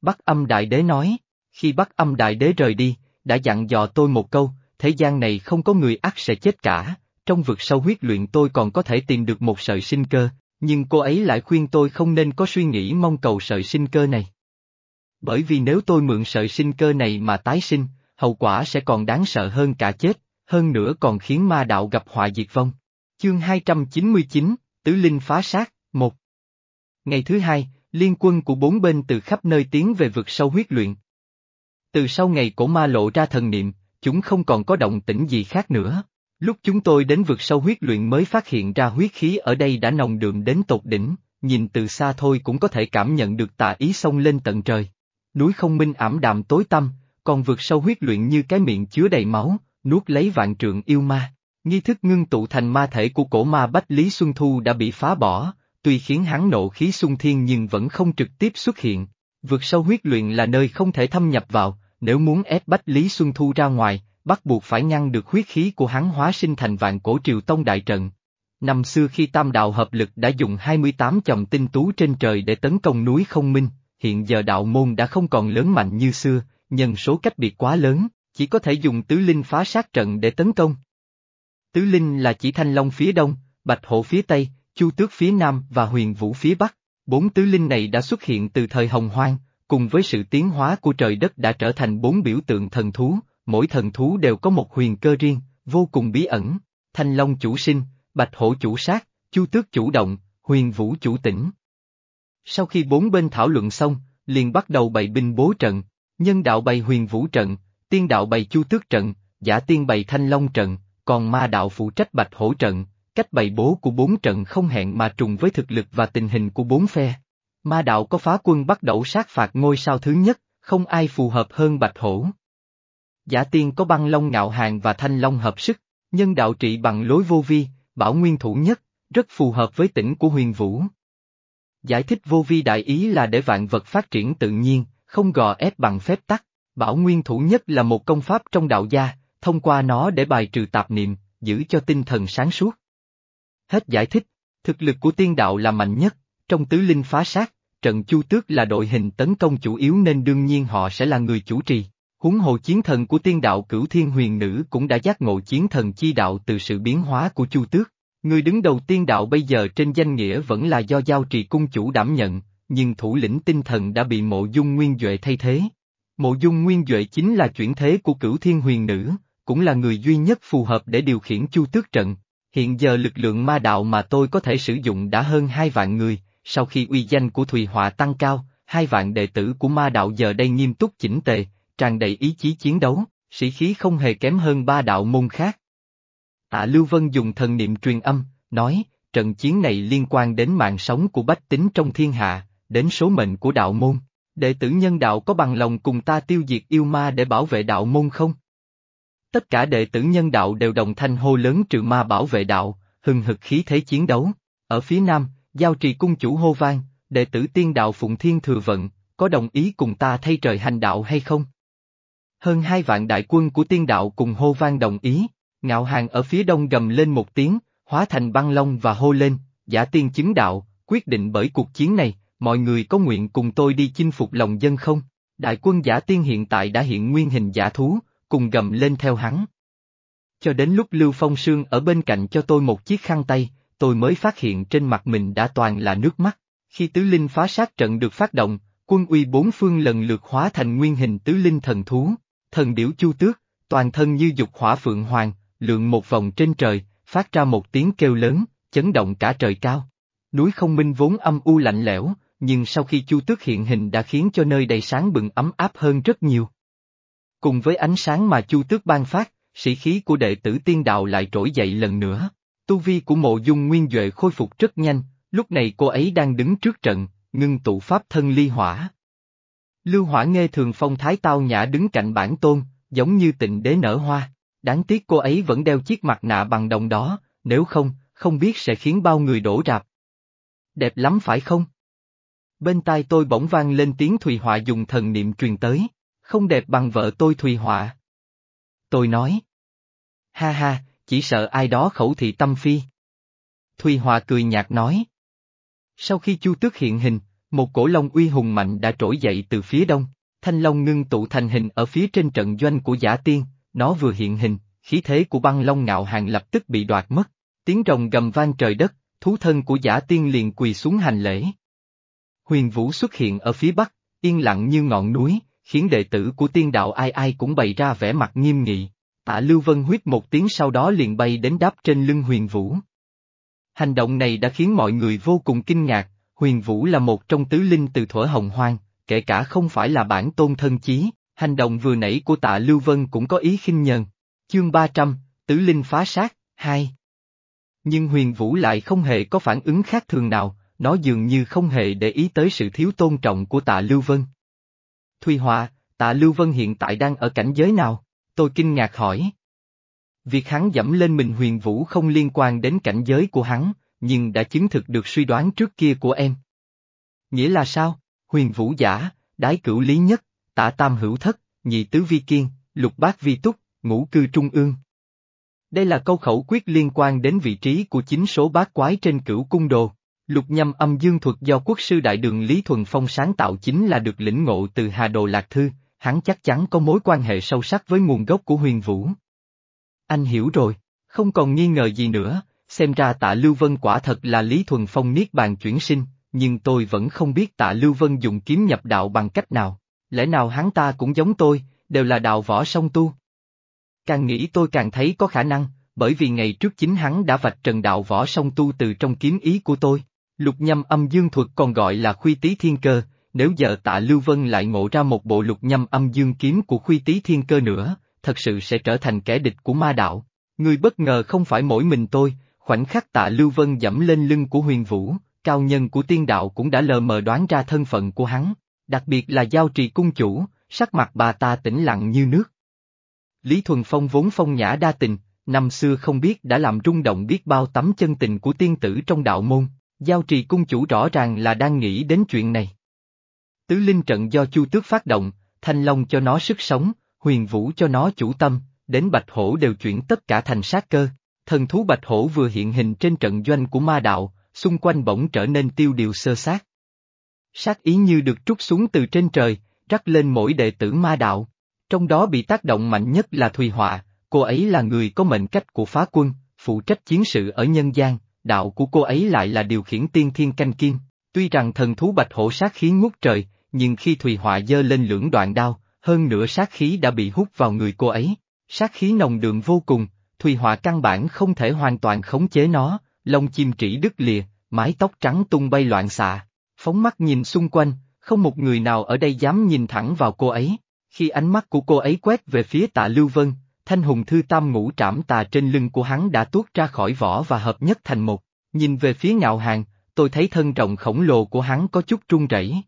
Bắc âm đại đế nói, khi Bắc âm đại đế rời đi, đã dặn dò tôi một câu, thế gian này không có người ác sẽ chết cả, trong vực sâu huyết luyện tôi còn có thể tìm được một sợi sinh cơ, nhưng cô ấy lại khuyên tôi không nên có suy nghĩ mong cầu sợi sinh cơ này. Bởi vì nếu tôi mượn sợi sinh cơ này mà tái sinh, hậu quả sẽ còn đáng sợ hơn cả chết, hơn nữa còn khiến ma đạo gặp họa diệt vong. Chương 299, Tứ Linh phá sát, 1 Ngày thứ hai, liên quân của bốn bên từ khắp nơi tiến về vực sâu huyết luyện. Từ sau ngày cổ ma lộ ra thần niệm, chúng không còn có động tĩnh gì khác nữa. Lúc chúng tôi đến vực sâu huyết luyện mới phát hiện ra huyết khí ở đây đã nồng đượm đến tột đỉnh, nhìn từ xa thôi cũng có thể cảm nhận được tà ý sông lên tận trời. Núi không minh ảm đạm tối tăm, còn vực sâu huyết luyện như cái miệng chứa đầy máu, nuốt lấy vạn trượng yêu ma. Nghi thức ngưng tụ thành ma thể của cổ ma Bách Lý Xuân Thu đã bị phá bỏ, tuy khiến hắn nộ khí xung thiên nhưng vẫn không trực tiếp xuất hiện. Vực sâu huyết luyện là nơi không thể thâm nhập vào, nếu muốn ép Bách Lý Xuân Thu ra ngoài, bắt buộc phải ngăn được huyết khí của hắn hóa sinh thành vạn cổ triều tông đại trận. Năm xưa khi tam đạo hợp lực đã dùng 28 chồng tinh tú trên trời để tấn công núi không minh, hiện giờ đạo môn đã không còn lớn mạnh như xưa, nhân số cách biệt quá lớn, chỉ có thể dùng tứ linh phá sát trận để tấn công. Tứ linh là chỉ thanh long phía đông, bạch hổ phía tây, chu tước phía nam và huyền vũ phía bắc. Bốn tứ linh này đã xuất hiện từ thời hồng hoang, cùng với sự tiến hóa của trời đất đã trở thành bốn biểu tượng thần thú, mỗi thần thú đều có một huyền cơ riêng, vô cùng bí ẩn. Thanh long chủ sinh, bạch hổ chủ sát, chu tước chủ động, huyền vũ chủ tỉnh. Sau khi bốn bên thảo luận xong, liền bắt đầu bày binh bố trận, nhân đạo bày huyền vũ trận, tiên đạo bày chu tước trận, giả tiên bày thanh long trận, còn ma đạo phụ trách bạch hổ trận, cách bày bố của bốn trận không hẹn mà trùng với thực lực và tình hình của bốn phe. Ma đạo có phá quân bắt đầu sát phạt ngôi sao thứ nhất, không ai phù hợp hơn bạch hổ. Giả tiên có băng long ngạo hàng và thanh long hợp sức, nhân đạo trị bằng lối vô vi, bảo nguyên thủ nhất, rất phù hợp với tỉnh của huyền vũ. Giải thích vô vi đại ý là để vạn vật phát triển tự nhiên, không gò ép bằng phép tắc. Bảo nguyên thủ nhất là một công pháp trong đạo gia, thông qua nó để bài trừ tạp niệm, giữ cho tinh thần sáng suốt. Hết giải thích, thực lực của tiên đạo là mạnh nhất, trong tứ linh phá sát, trận chu tước là đội hình tấn công chủ yếu nên đương nhiên họ sẽ là người chủ trì. Huống hồ chiến thần của tiên đạo cửu thiên huyền nữ cũng đã giác ngộ chiến thần chi đạo từ sự biến hóa của chu tước. Người đứng đầu tiên đạo bây giờ trên danh nghĩa vẫn là do giao trì cung chủ đảm nhận, nhưng thủ lĩnh tinh thần đã bị mộ dung nguyên Duệ thay thế. Mộ dung nguyên Duệ chính là chuyển thế của cửu thiên huyền nữ, cũng là người duy nhất phù hợp để điều khiển chu tước trận. Hiện giờ lực lượng ma đạo mà tôi có thể sử dụng đã hơn hai vạn người, sau khi uy danh của Thùy Họa tăng cao, hai vạn đệ tử của ma đạo giờ đây nghiêm túc chỉnh tề, tràn đầy ý chí chiến đấu, sĩ khí không hề kém hơn ba đạo môn khác. Tạ Lưu Vân dùng thần niệm truyền âm, nói, trận chiến này liên quan đến mạng sống của bách tính trong thiên hạ, đến số mệnh của đạo môn. Đệ tử nhân đạo có bằng lòng cùng ta tiêu diệt yêu ma để bảo vệ đạo môn không? Tất cả đệ tử nhân đạo đều đồng thanh hô lớn trừ ma bảo vệ đạo, hừng hực khí thế chiến đấu. Ở phía nam, giao trì cung chủ hô vang, đệ tử tiên đạo Phụng Thiên Thừa Vận, có đồng ý cùng ta thay trời hành đạo hay không? Hơn hai vạn đại quân của tiên đạo cùng hô vang đồng ý, ngạo hàng ở phía đông gầm lên một tiếng, hóa thành băng long và hô lên, giả tiên chứng đạo, quyết định bởi cuộc chiến này, mọi người có nguyện cùng tôi đi chinh phục lòng dân không? Đại quân giả tiên hiện tại đã hiện nguyên hình giả thú, cùng gầm lên theo hắn. Cho đến lúc Lưu Phong Sương ở bên cạnh cho tôi một chiếc khăn tay, tôi mới phát hiện trên mặt mình đã toàn là nước mắt. Khi tứ linh phá sát trận được phát động, quân uy bốn phương lần lượt hóa thành nguyên hình tứ linh thần thú, thần điểu chu tước, toàn thân như dục hỏa phượng hoàng, lượn một vòng trên trời, phát ra một tiếng kêu lớn, chấn động cả trời cao. Núi không minh vốn âm u lạnh lẽo, nhưng sau khi chu tước hiện hình đã khiến cho nơi đầy sáng bừng ấm áp hơn rất nhiều. Cùng với ánh sáng mà chu tước ban phát, sĩ khí của đệ tử tiên đạo lại trỗi dậy lần nữa. Tu vi của mộ dung nguyên Duệ khôi phục rất nhanh, lúc này cô ấy đang đứng trước trận, ngưng tụ pháp thân ly hỏa. Lưu hỏa nghe thường phong thái tao nhã đứng cạnh bản tôn, giống như tịnh đế nở hoa. Đáng tiếc cô ấy vẫn đeo chiếc mặt nạ bằng đồng đó, nếu không, không biết sẽ khiến bao người đổ rạp. Đẹp lắm phải không? Bên tai tôi bỗng vang lên tiếng Thùy Họa dùng thần niệm truyền tới, không đẹp bằng vợ tôi Thùy Họa. Tôi nói. Ha ha, chỉ sợ ai đó khẩu thị tâm phi. Thùy Hòa cười nhạt nói. Sau khi Chu Tước hiện hình, một cổ long uy hùng mạnh đã trỗi dậy từ phía đông, thanh long ngưng tụ thành hình ở phía trên trận doanh của giả tiên, nó vừa hiện hình, khí thế của băng long ngạo hàng lập tức bị đoạt mất, tiếng rồng gầm vang trời đất, thú thân của giả tiên liền quỳ xuống hành lễ. Huyền Vũ xuất hiện ở phía bắc, yên lặng như ngọn núi, khiến đệ tử của tiên đạo ai ai cũng bày ra vẻ mặt nghiêm nghị. Tạ Lưu Vân huyết một tiếng sau đó liền bay đến đáp trên lưng Huyền Vũ. Hành động này đã khiến mọi người vô cùng kinh ngạc, Huyền Vũ là một trong tứ linh từ thuở hồng hoang, kể cả không phải là bản tôn thân chí, hành động vừa nãy của tạ Lưu Vân cũng có ý khinh nhờn. Chương 300, Tứ Linh phá sát, 2 Nhưng huyền vũ lại không hề có phản ứng khác thường nào, nó dường như không hề để ý tới sự thiếu tôn trọng của tạ Lưu Vân. Thùy Hòa, tạ Lưu Vân hiện tại đang ở cảnh giới nào? Tôi kinh ngạc hỏi. Việc hắn dẫm lên mình huyền vũ không liên quan đến cảnh giới của hắn, nhưng đã chứng thực được suy đoán trước kia của em. Nghĩa là sao? Huyền vũ giả, đái cửu lý nhất, Tả tam hữu thất, nhị tứ vi kiên, lục bát vi túc, ngũ cư trung ương. Đây là câu khẩu quyết liên quan đến vị trí của chính số bát quái trên cửu cung đồ. Lục nhâm âm dương thuật do quốc sư đại đường Lý Thuần Phong sáng tạo chính là được lĩnh ngộ từ Hà Đồ Lạc Thư, hắn chắc chắn có mối quan hệ sâu sắc với nguồn gốc của huyền vũ. Anh hiểu rồi, không còn nghi ngờ gì nữa, xem ra tạ Lưu Vân quả thật là Lý Thuần Phong niết bàn chuyển sinh, nhưng tôi vẫn không biết tạ Lưu Vân dùng kiếm nhập đạo bằng cách nào, lẽ nào hắn ta cũng giống tôi, đều là đạo võ song tu. Càng nghĩ tôi càng thấy có khả năng, bởi vì ngày trước chính hắn đã vạch trần đạo võ song tu từ trong kiếm ý của tôi. Lục nhâm âm dương thuật còn gọi là khuy tí thiên cơ, nếu giờ tạ Lưu Vân lại ngộ ra một bộ lục nhâm âm dương kiếm của khuy tí thiên cơ nữa, thật sự sẽ trở thành kẻ địch của ma đạo. Người bất ngờ không phải mỗi mình tôi, khoảnh khắc tạ Lưu Vân dẫm lên lưng của huyền vũ, cao nhân của tiên đạo cũng đã lờ mờ đoán ra thân phận của hắn, đặc biệt là giao trì cung chủ, sắc mặt bà ta tĩnh lặng như nước. Lý Thuần Phong vốn phong nhã đa tình, năm xưa không biết đã làm rung động biết bao tấm chân tình của tiên tử trong đạo môn, Giao trì cung chủ rõ ràng là đang nghĩ đến chuyện này. Tứ linh trận do Chu Tước phát động, Thanh Long cho nó sức sống, Huyền Vũ cho nó chủ tâm, đến Bạch Hổ đều chuyển tất cả thành sát cơ. Thần thú Bạch Hổ vừa hiện hình trên trận doanh của ma đạo, xung quanh bỗng trở nên tiêu điều sơ sát. Sát ý như được trút xuống từ trên trời, rắc lên mỗi đệ tử ma đạo. Trong đó bị tác động mạnh nhất là Thùy Họa, cô ấy là người có mệnh cách của phá quân, phụ trách chiến sự ở nhân gian, đạo của cô ấy lại là điều khiển tiên thiên canh kim. Tuy rằng thần thú bạch hổ sát khí ngút trời, nhưng khi Thùy Họa dơ lên lưỡng đoạn đao, hơn nữa sát khí đã bị hút vào người cô ấy. Sát khí nồng đượm vô cùng, Thùy Họa căn bản không thể hoàn toàn khống chế nó, lông chim trĩ đứt lìa, mái tóc trắng tung bay loạn xạ. Phóng mắt nhìn xung quanh, không một người nào ở đây dám nhìn thẳng vào cô ấy. Khi ánh mắt của cô ấy quét về phía tạ Lưu Vân, thanh hùng thư tam ngũ trảm tà trên lưng của hắn đã tuốt ra khỏi vỏ và hợp nhất thành một. Nhìn về phía ngạo hàng, tôi thấy thân rộng khổng lồ của hắn có chút run rẩy.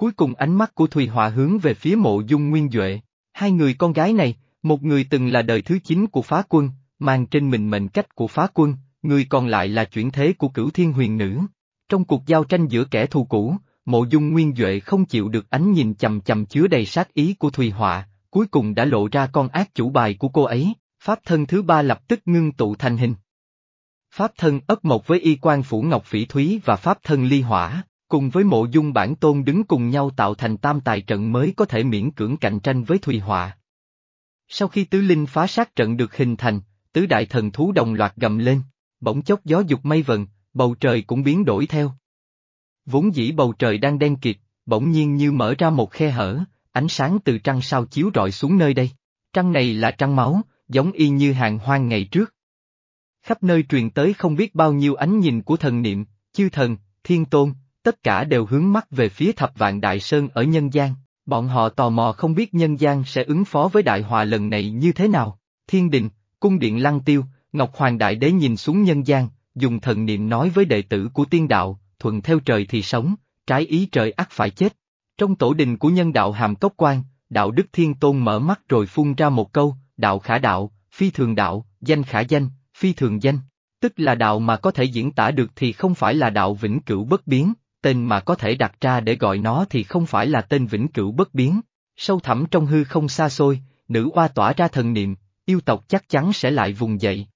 Cuối cùng ánh mắt của Thùy Hòa hướng về phía mộ dung nguyên Duệ. Hai người con gái này, một người từng là đời thứ chín của phá quân, mang trên mình mệnh cách của phá quân, người còn lại là chuyển thế của cửu thiên huyền nữ. Trong cuộc giao tranh giữa kẻ thù cũ, mộ dung nguyên Duệ không chịu được ánh nhìn chầm chầm chứa đầy sát ý của Thùy Họa, cuối cùng đã lộ ra con ác chủ bài của cô ấy, pháp thân thứ ba lập tức ngưng tụ thành hình. Pháp thân ấp mộc với y quan phủ ngọc phỉ thúy và pháp thân ly hỏa, cùng với mộ dung bản tôn đứng cùng nhau tạo thành tam tài trận mới có thể miễn cưỡng cạnh tranh với Thùy Họa. Sau khi tứ linh phá sát trận được hình thành, tứ đại thần thú đồng loạt gầm lên, bỗng chốc gió dục mây vần, bầu trời cũng biến đổi theo. Vốn dĩ bầu trời đang đen kịt, bỗng nhiên như mở ra một khe hở, ánh sáng từ trăng sao chiếu rọi xuống nơi đây. Trăng này là trăng máu, giống y như hàng hoang ngày trước. Khắp nơi truyền tới không biết bao nhiêu ánh nhìn của thần niệm, chư thần, thiên tôn, tất cả đều hướng mắt về phía thập vạn đại sơn ở nhân gian. Bọn họ tò mò không biết nhân gian sẽ ứng phó với đại hòa lần này như thế nào. Thiên đình, cung điện lăng tiêu, Ngọc Hoàng Đại Đế nhìn xuống nhân gian, dùng thần niệm nói với đệ tử của tiên đạo, thuận theo trời thì sống, trái ý trời ắt phải chết. Trong tổ đình của nhân đạo hàm cốc quan, đạo đức thiên tôn mở mắt rồi phun ra một câu, đạo khả đạo, phi thường đạo, danh khả danh, phi thường danh. Tức là đạo mà có thể diễn tả được thì không phải là đạo vĩnh cửu bất biến, tên mà có thể đặt ra để gọi nó thì không phải là tên vĩnh cửu bất biến. Sâu thẳm trong hư không xa xôi, nữ oa tỏa ra thần niệm, yêu tộc chắc chắn sẽ lại vùng dậy.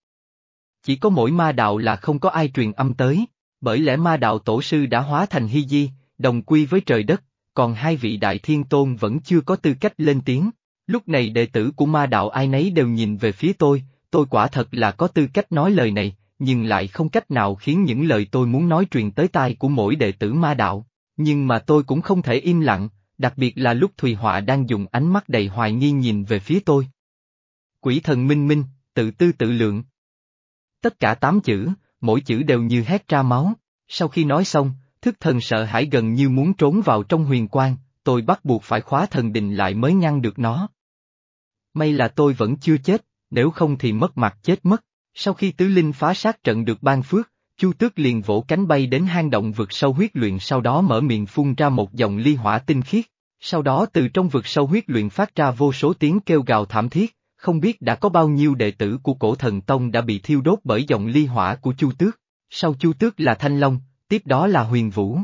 Chỉ có mỗi ma đạo là không có ai truyền âm tới, bởi lẽ ma đạo tổ sư đã hóa thành hy di, đồng quy với trời đất, còn hai vị đại thiên tôn vẫn chưa có tư cách lên tiếng. Lúc này đệ tử của ma đạo ai nấy đều nhìn về phía tôi, tôi quả thật là có tư cách nói lời này, nhưng lại không cách nào khiến những lời tôi muốn nói truyền tới tai của mỗi đệ tử ma đạo. Nhưng mà tôi cũng không thể im lặng, đặc biệt là lúc Thùy Họa đang dùng ánh mắt đầy hoài nghi nhìn về phía tôi. Quỷ thần minh minh, tự tư tự lượng. Tất cả tám chữ, mỗi chữ đều như hét ra máu. Sau khi nói xong, thức thần sợ hãi gần như muốn trốn vào trong huyền quang, tôi bắt buộc phải khóa thần đình lại mới ngăn được nó. May là tôi vẫn chưa chết, nếu không thì mất mặt chết mất. Sau khi tứ linh phá sát trận được ban phước, Chu Tước liền vỗ cánh bay đến hang động vực sâu huyết luyện sau đó mở miệng phun ra một dòng ly hỏa tinh khiết. Sau đó từ trong vực sâu huyết luyện phát ra vô số tiếng kêu gào thảm thiết, không biết đã có bao nhiêu đệ tử của cổ thần tông đã bị thiêu đốt bởi dòng ly hỏa của Chu Tước. Sau Chu Tước là Thanh Long, tiếp đó là Huyền Vũ.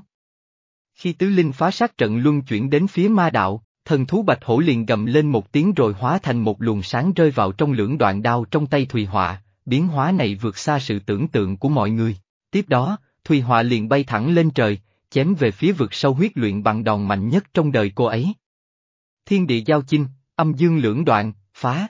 Khi tứ linh phá sát trận luân chuyển đến phía ma đạo, thần thú bạch hổ liền gầm lên một tiếng rồi hóa thành một luồng sáng rơi vào trong lưỡng đoạn đao trong tay Thùy Họa, biến hóa này vượt xa sự tưởng tượng của mọi người. Tiếp đó, Thùy Họa liền bay thẳng lên trời, chém về phía vực sâu huyết luyện bằng đòn mạnh nhất trong đời cô ấy. Thiên địa giao chinh, âm dương lưỡng đoạn, phá.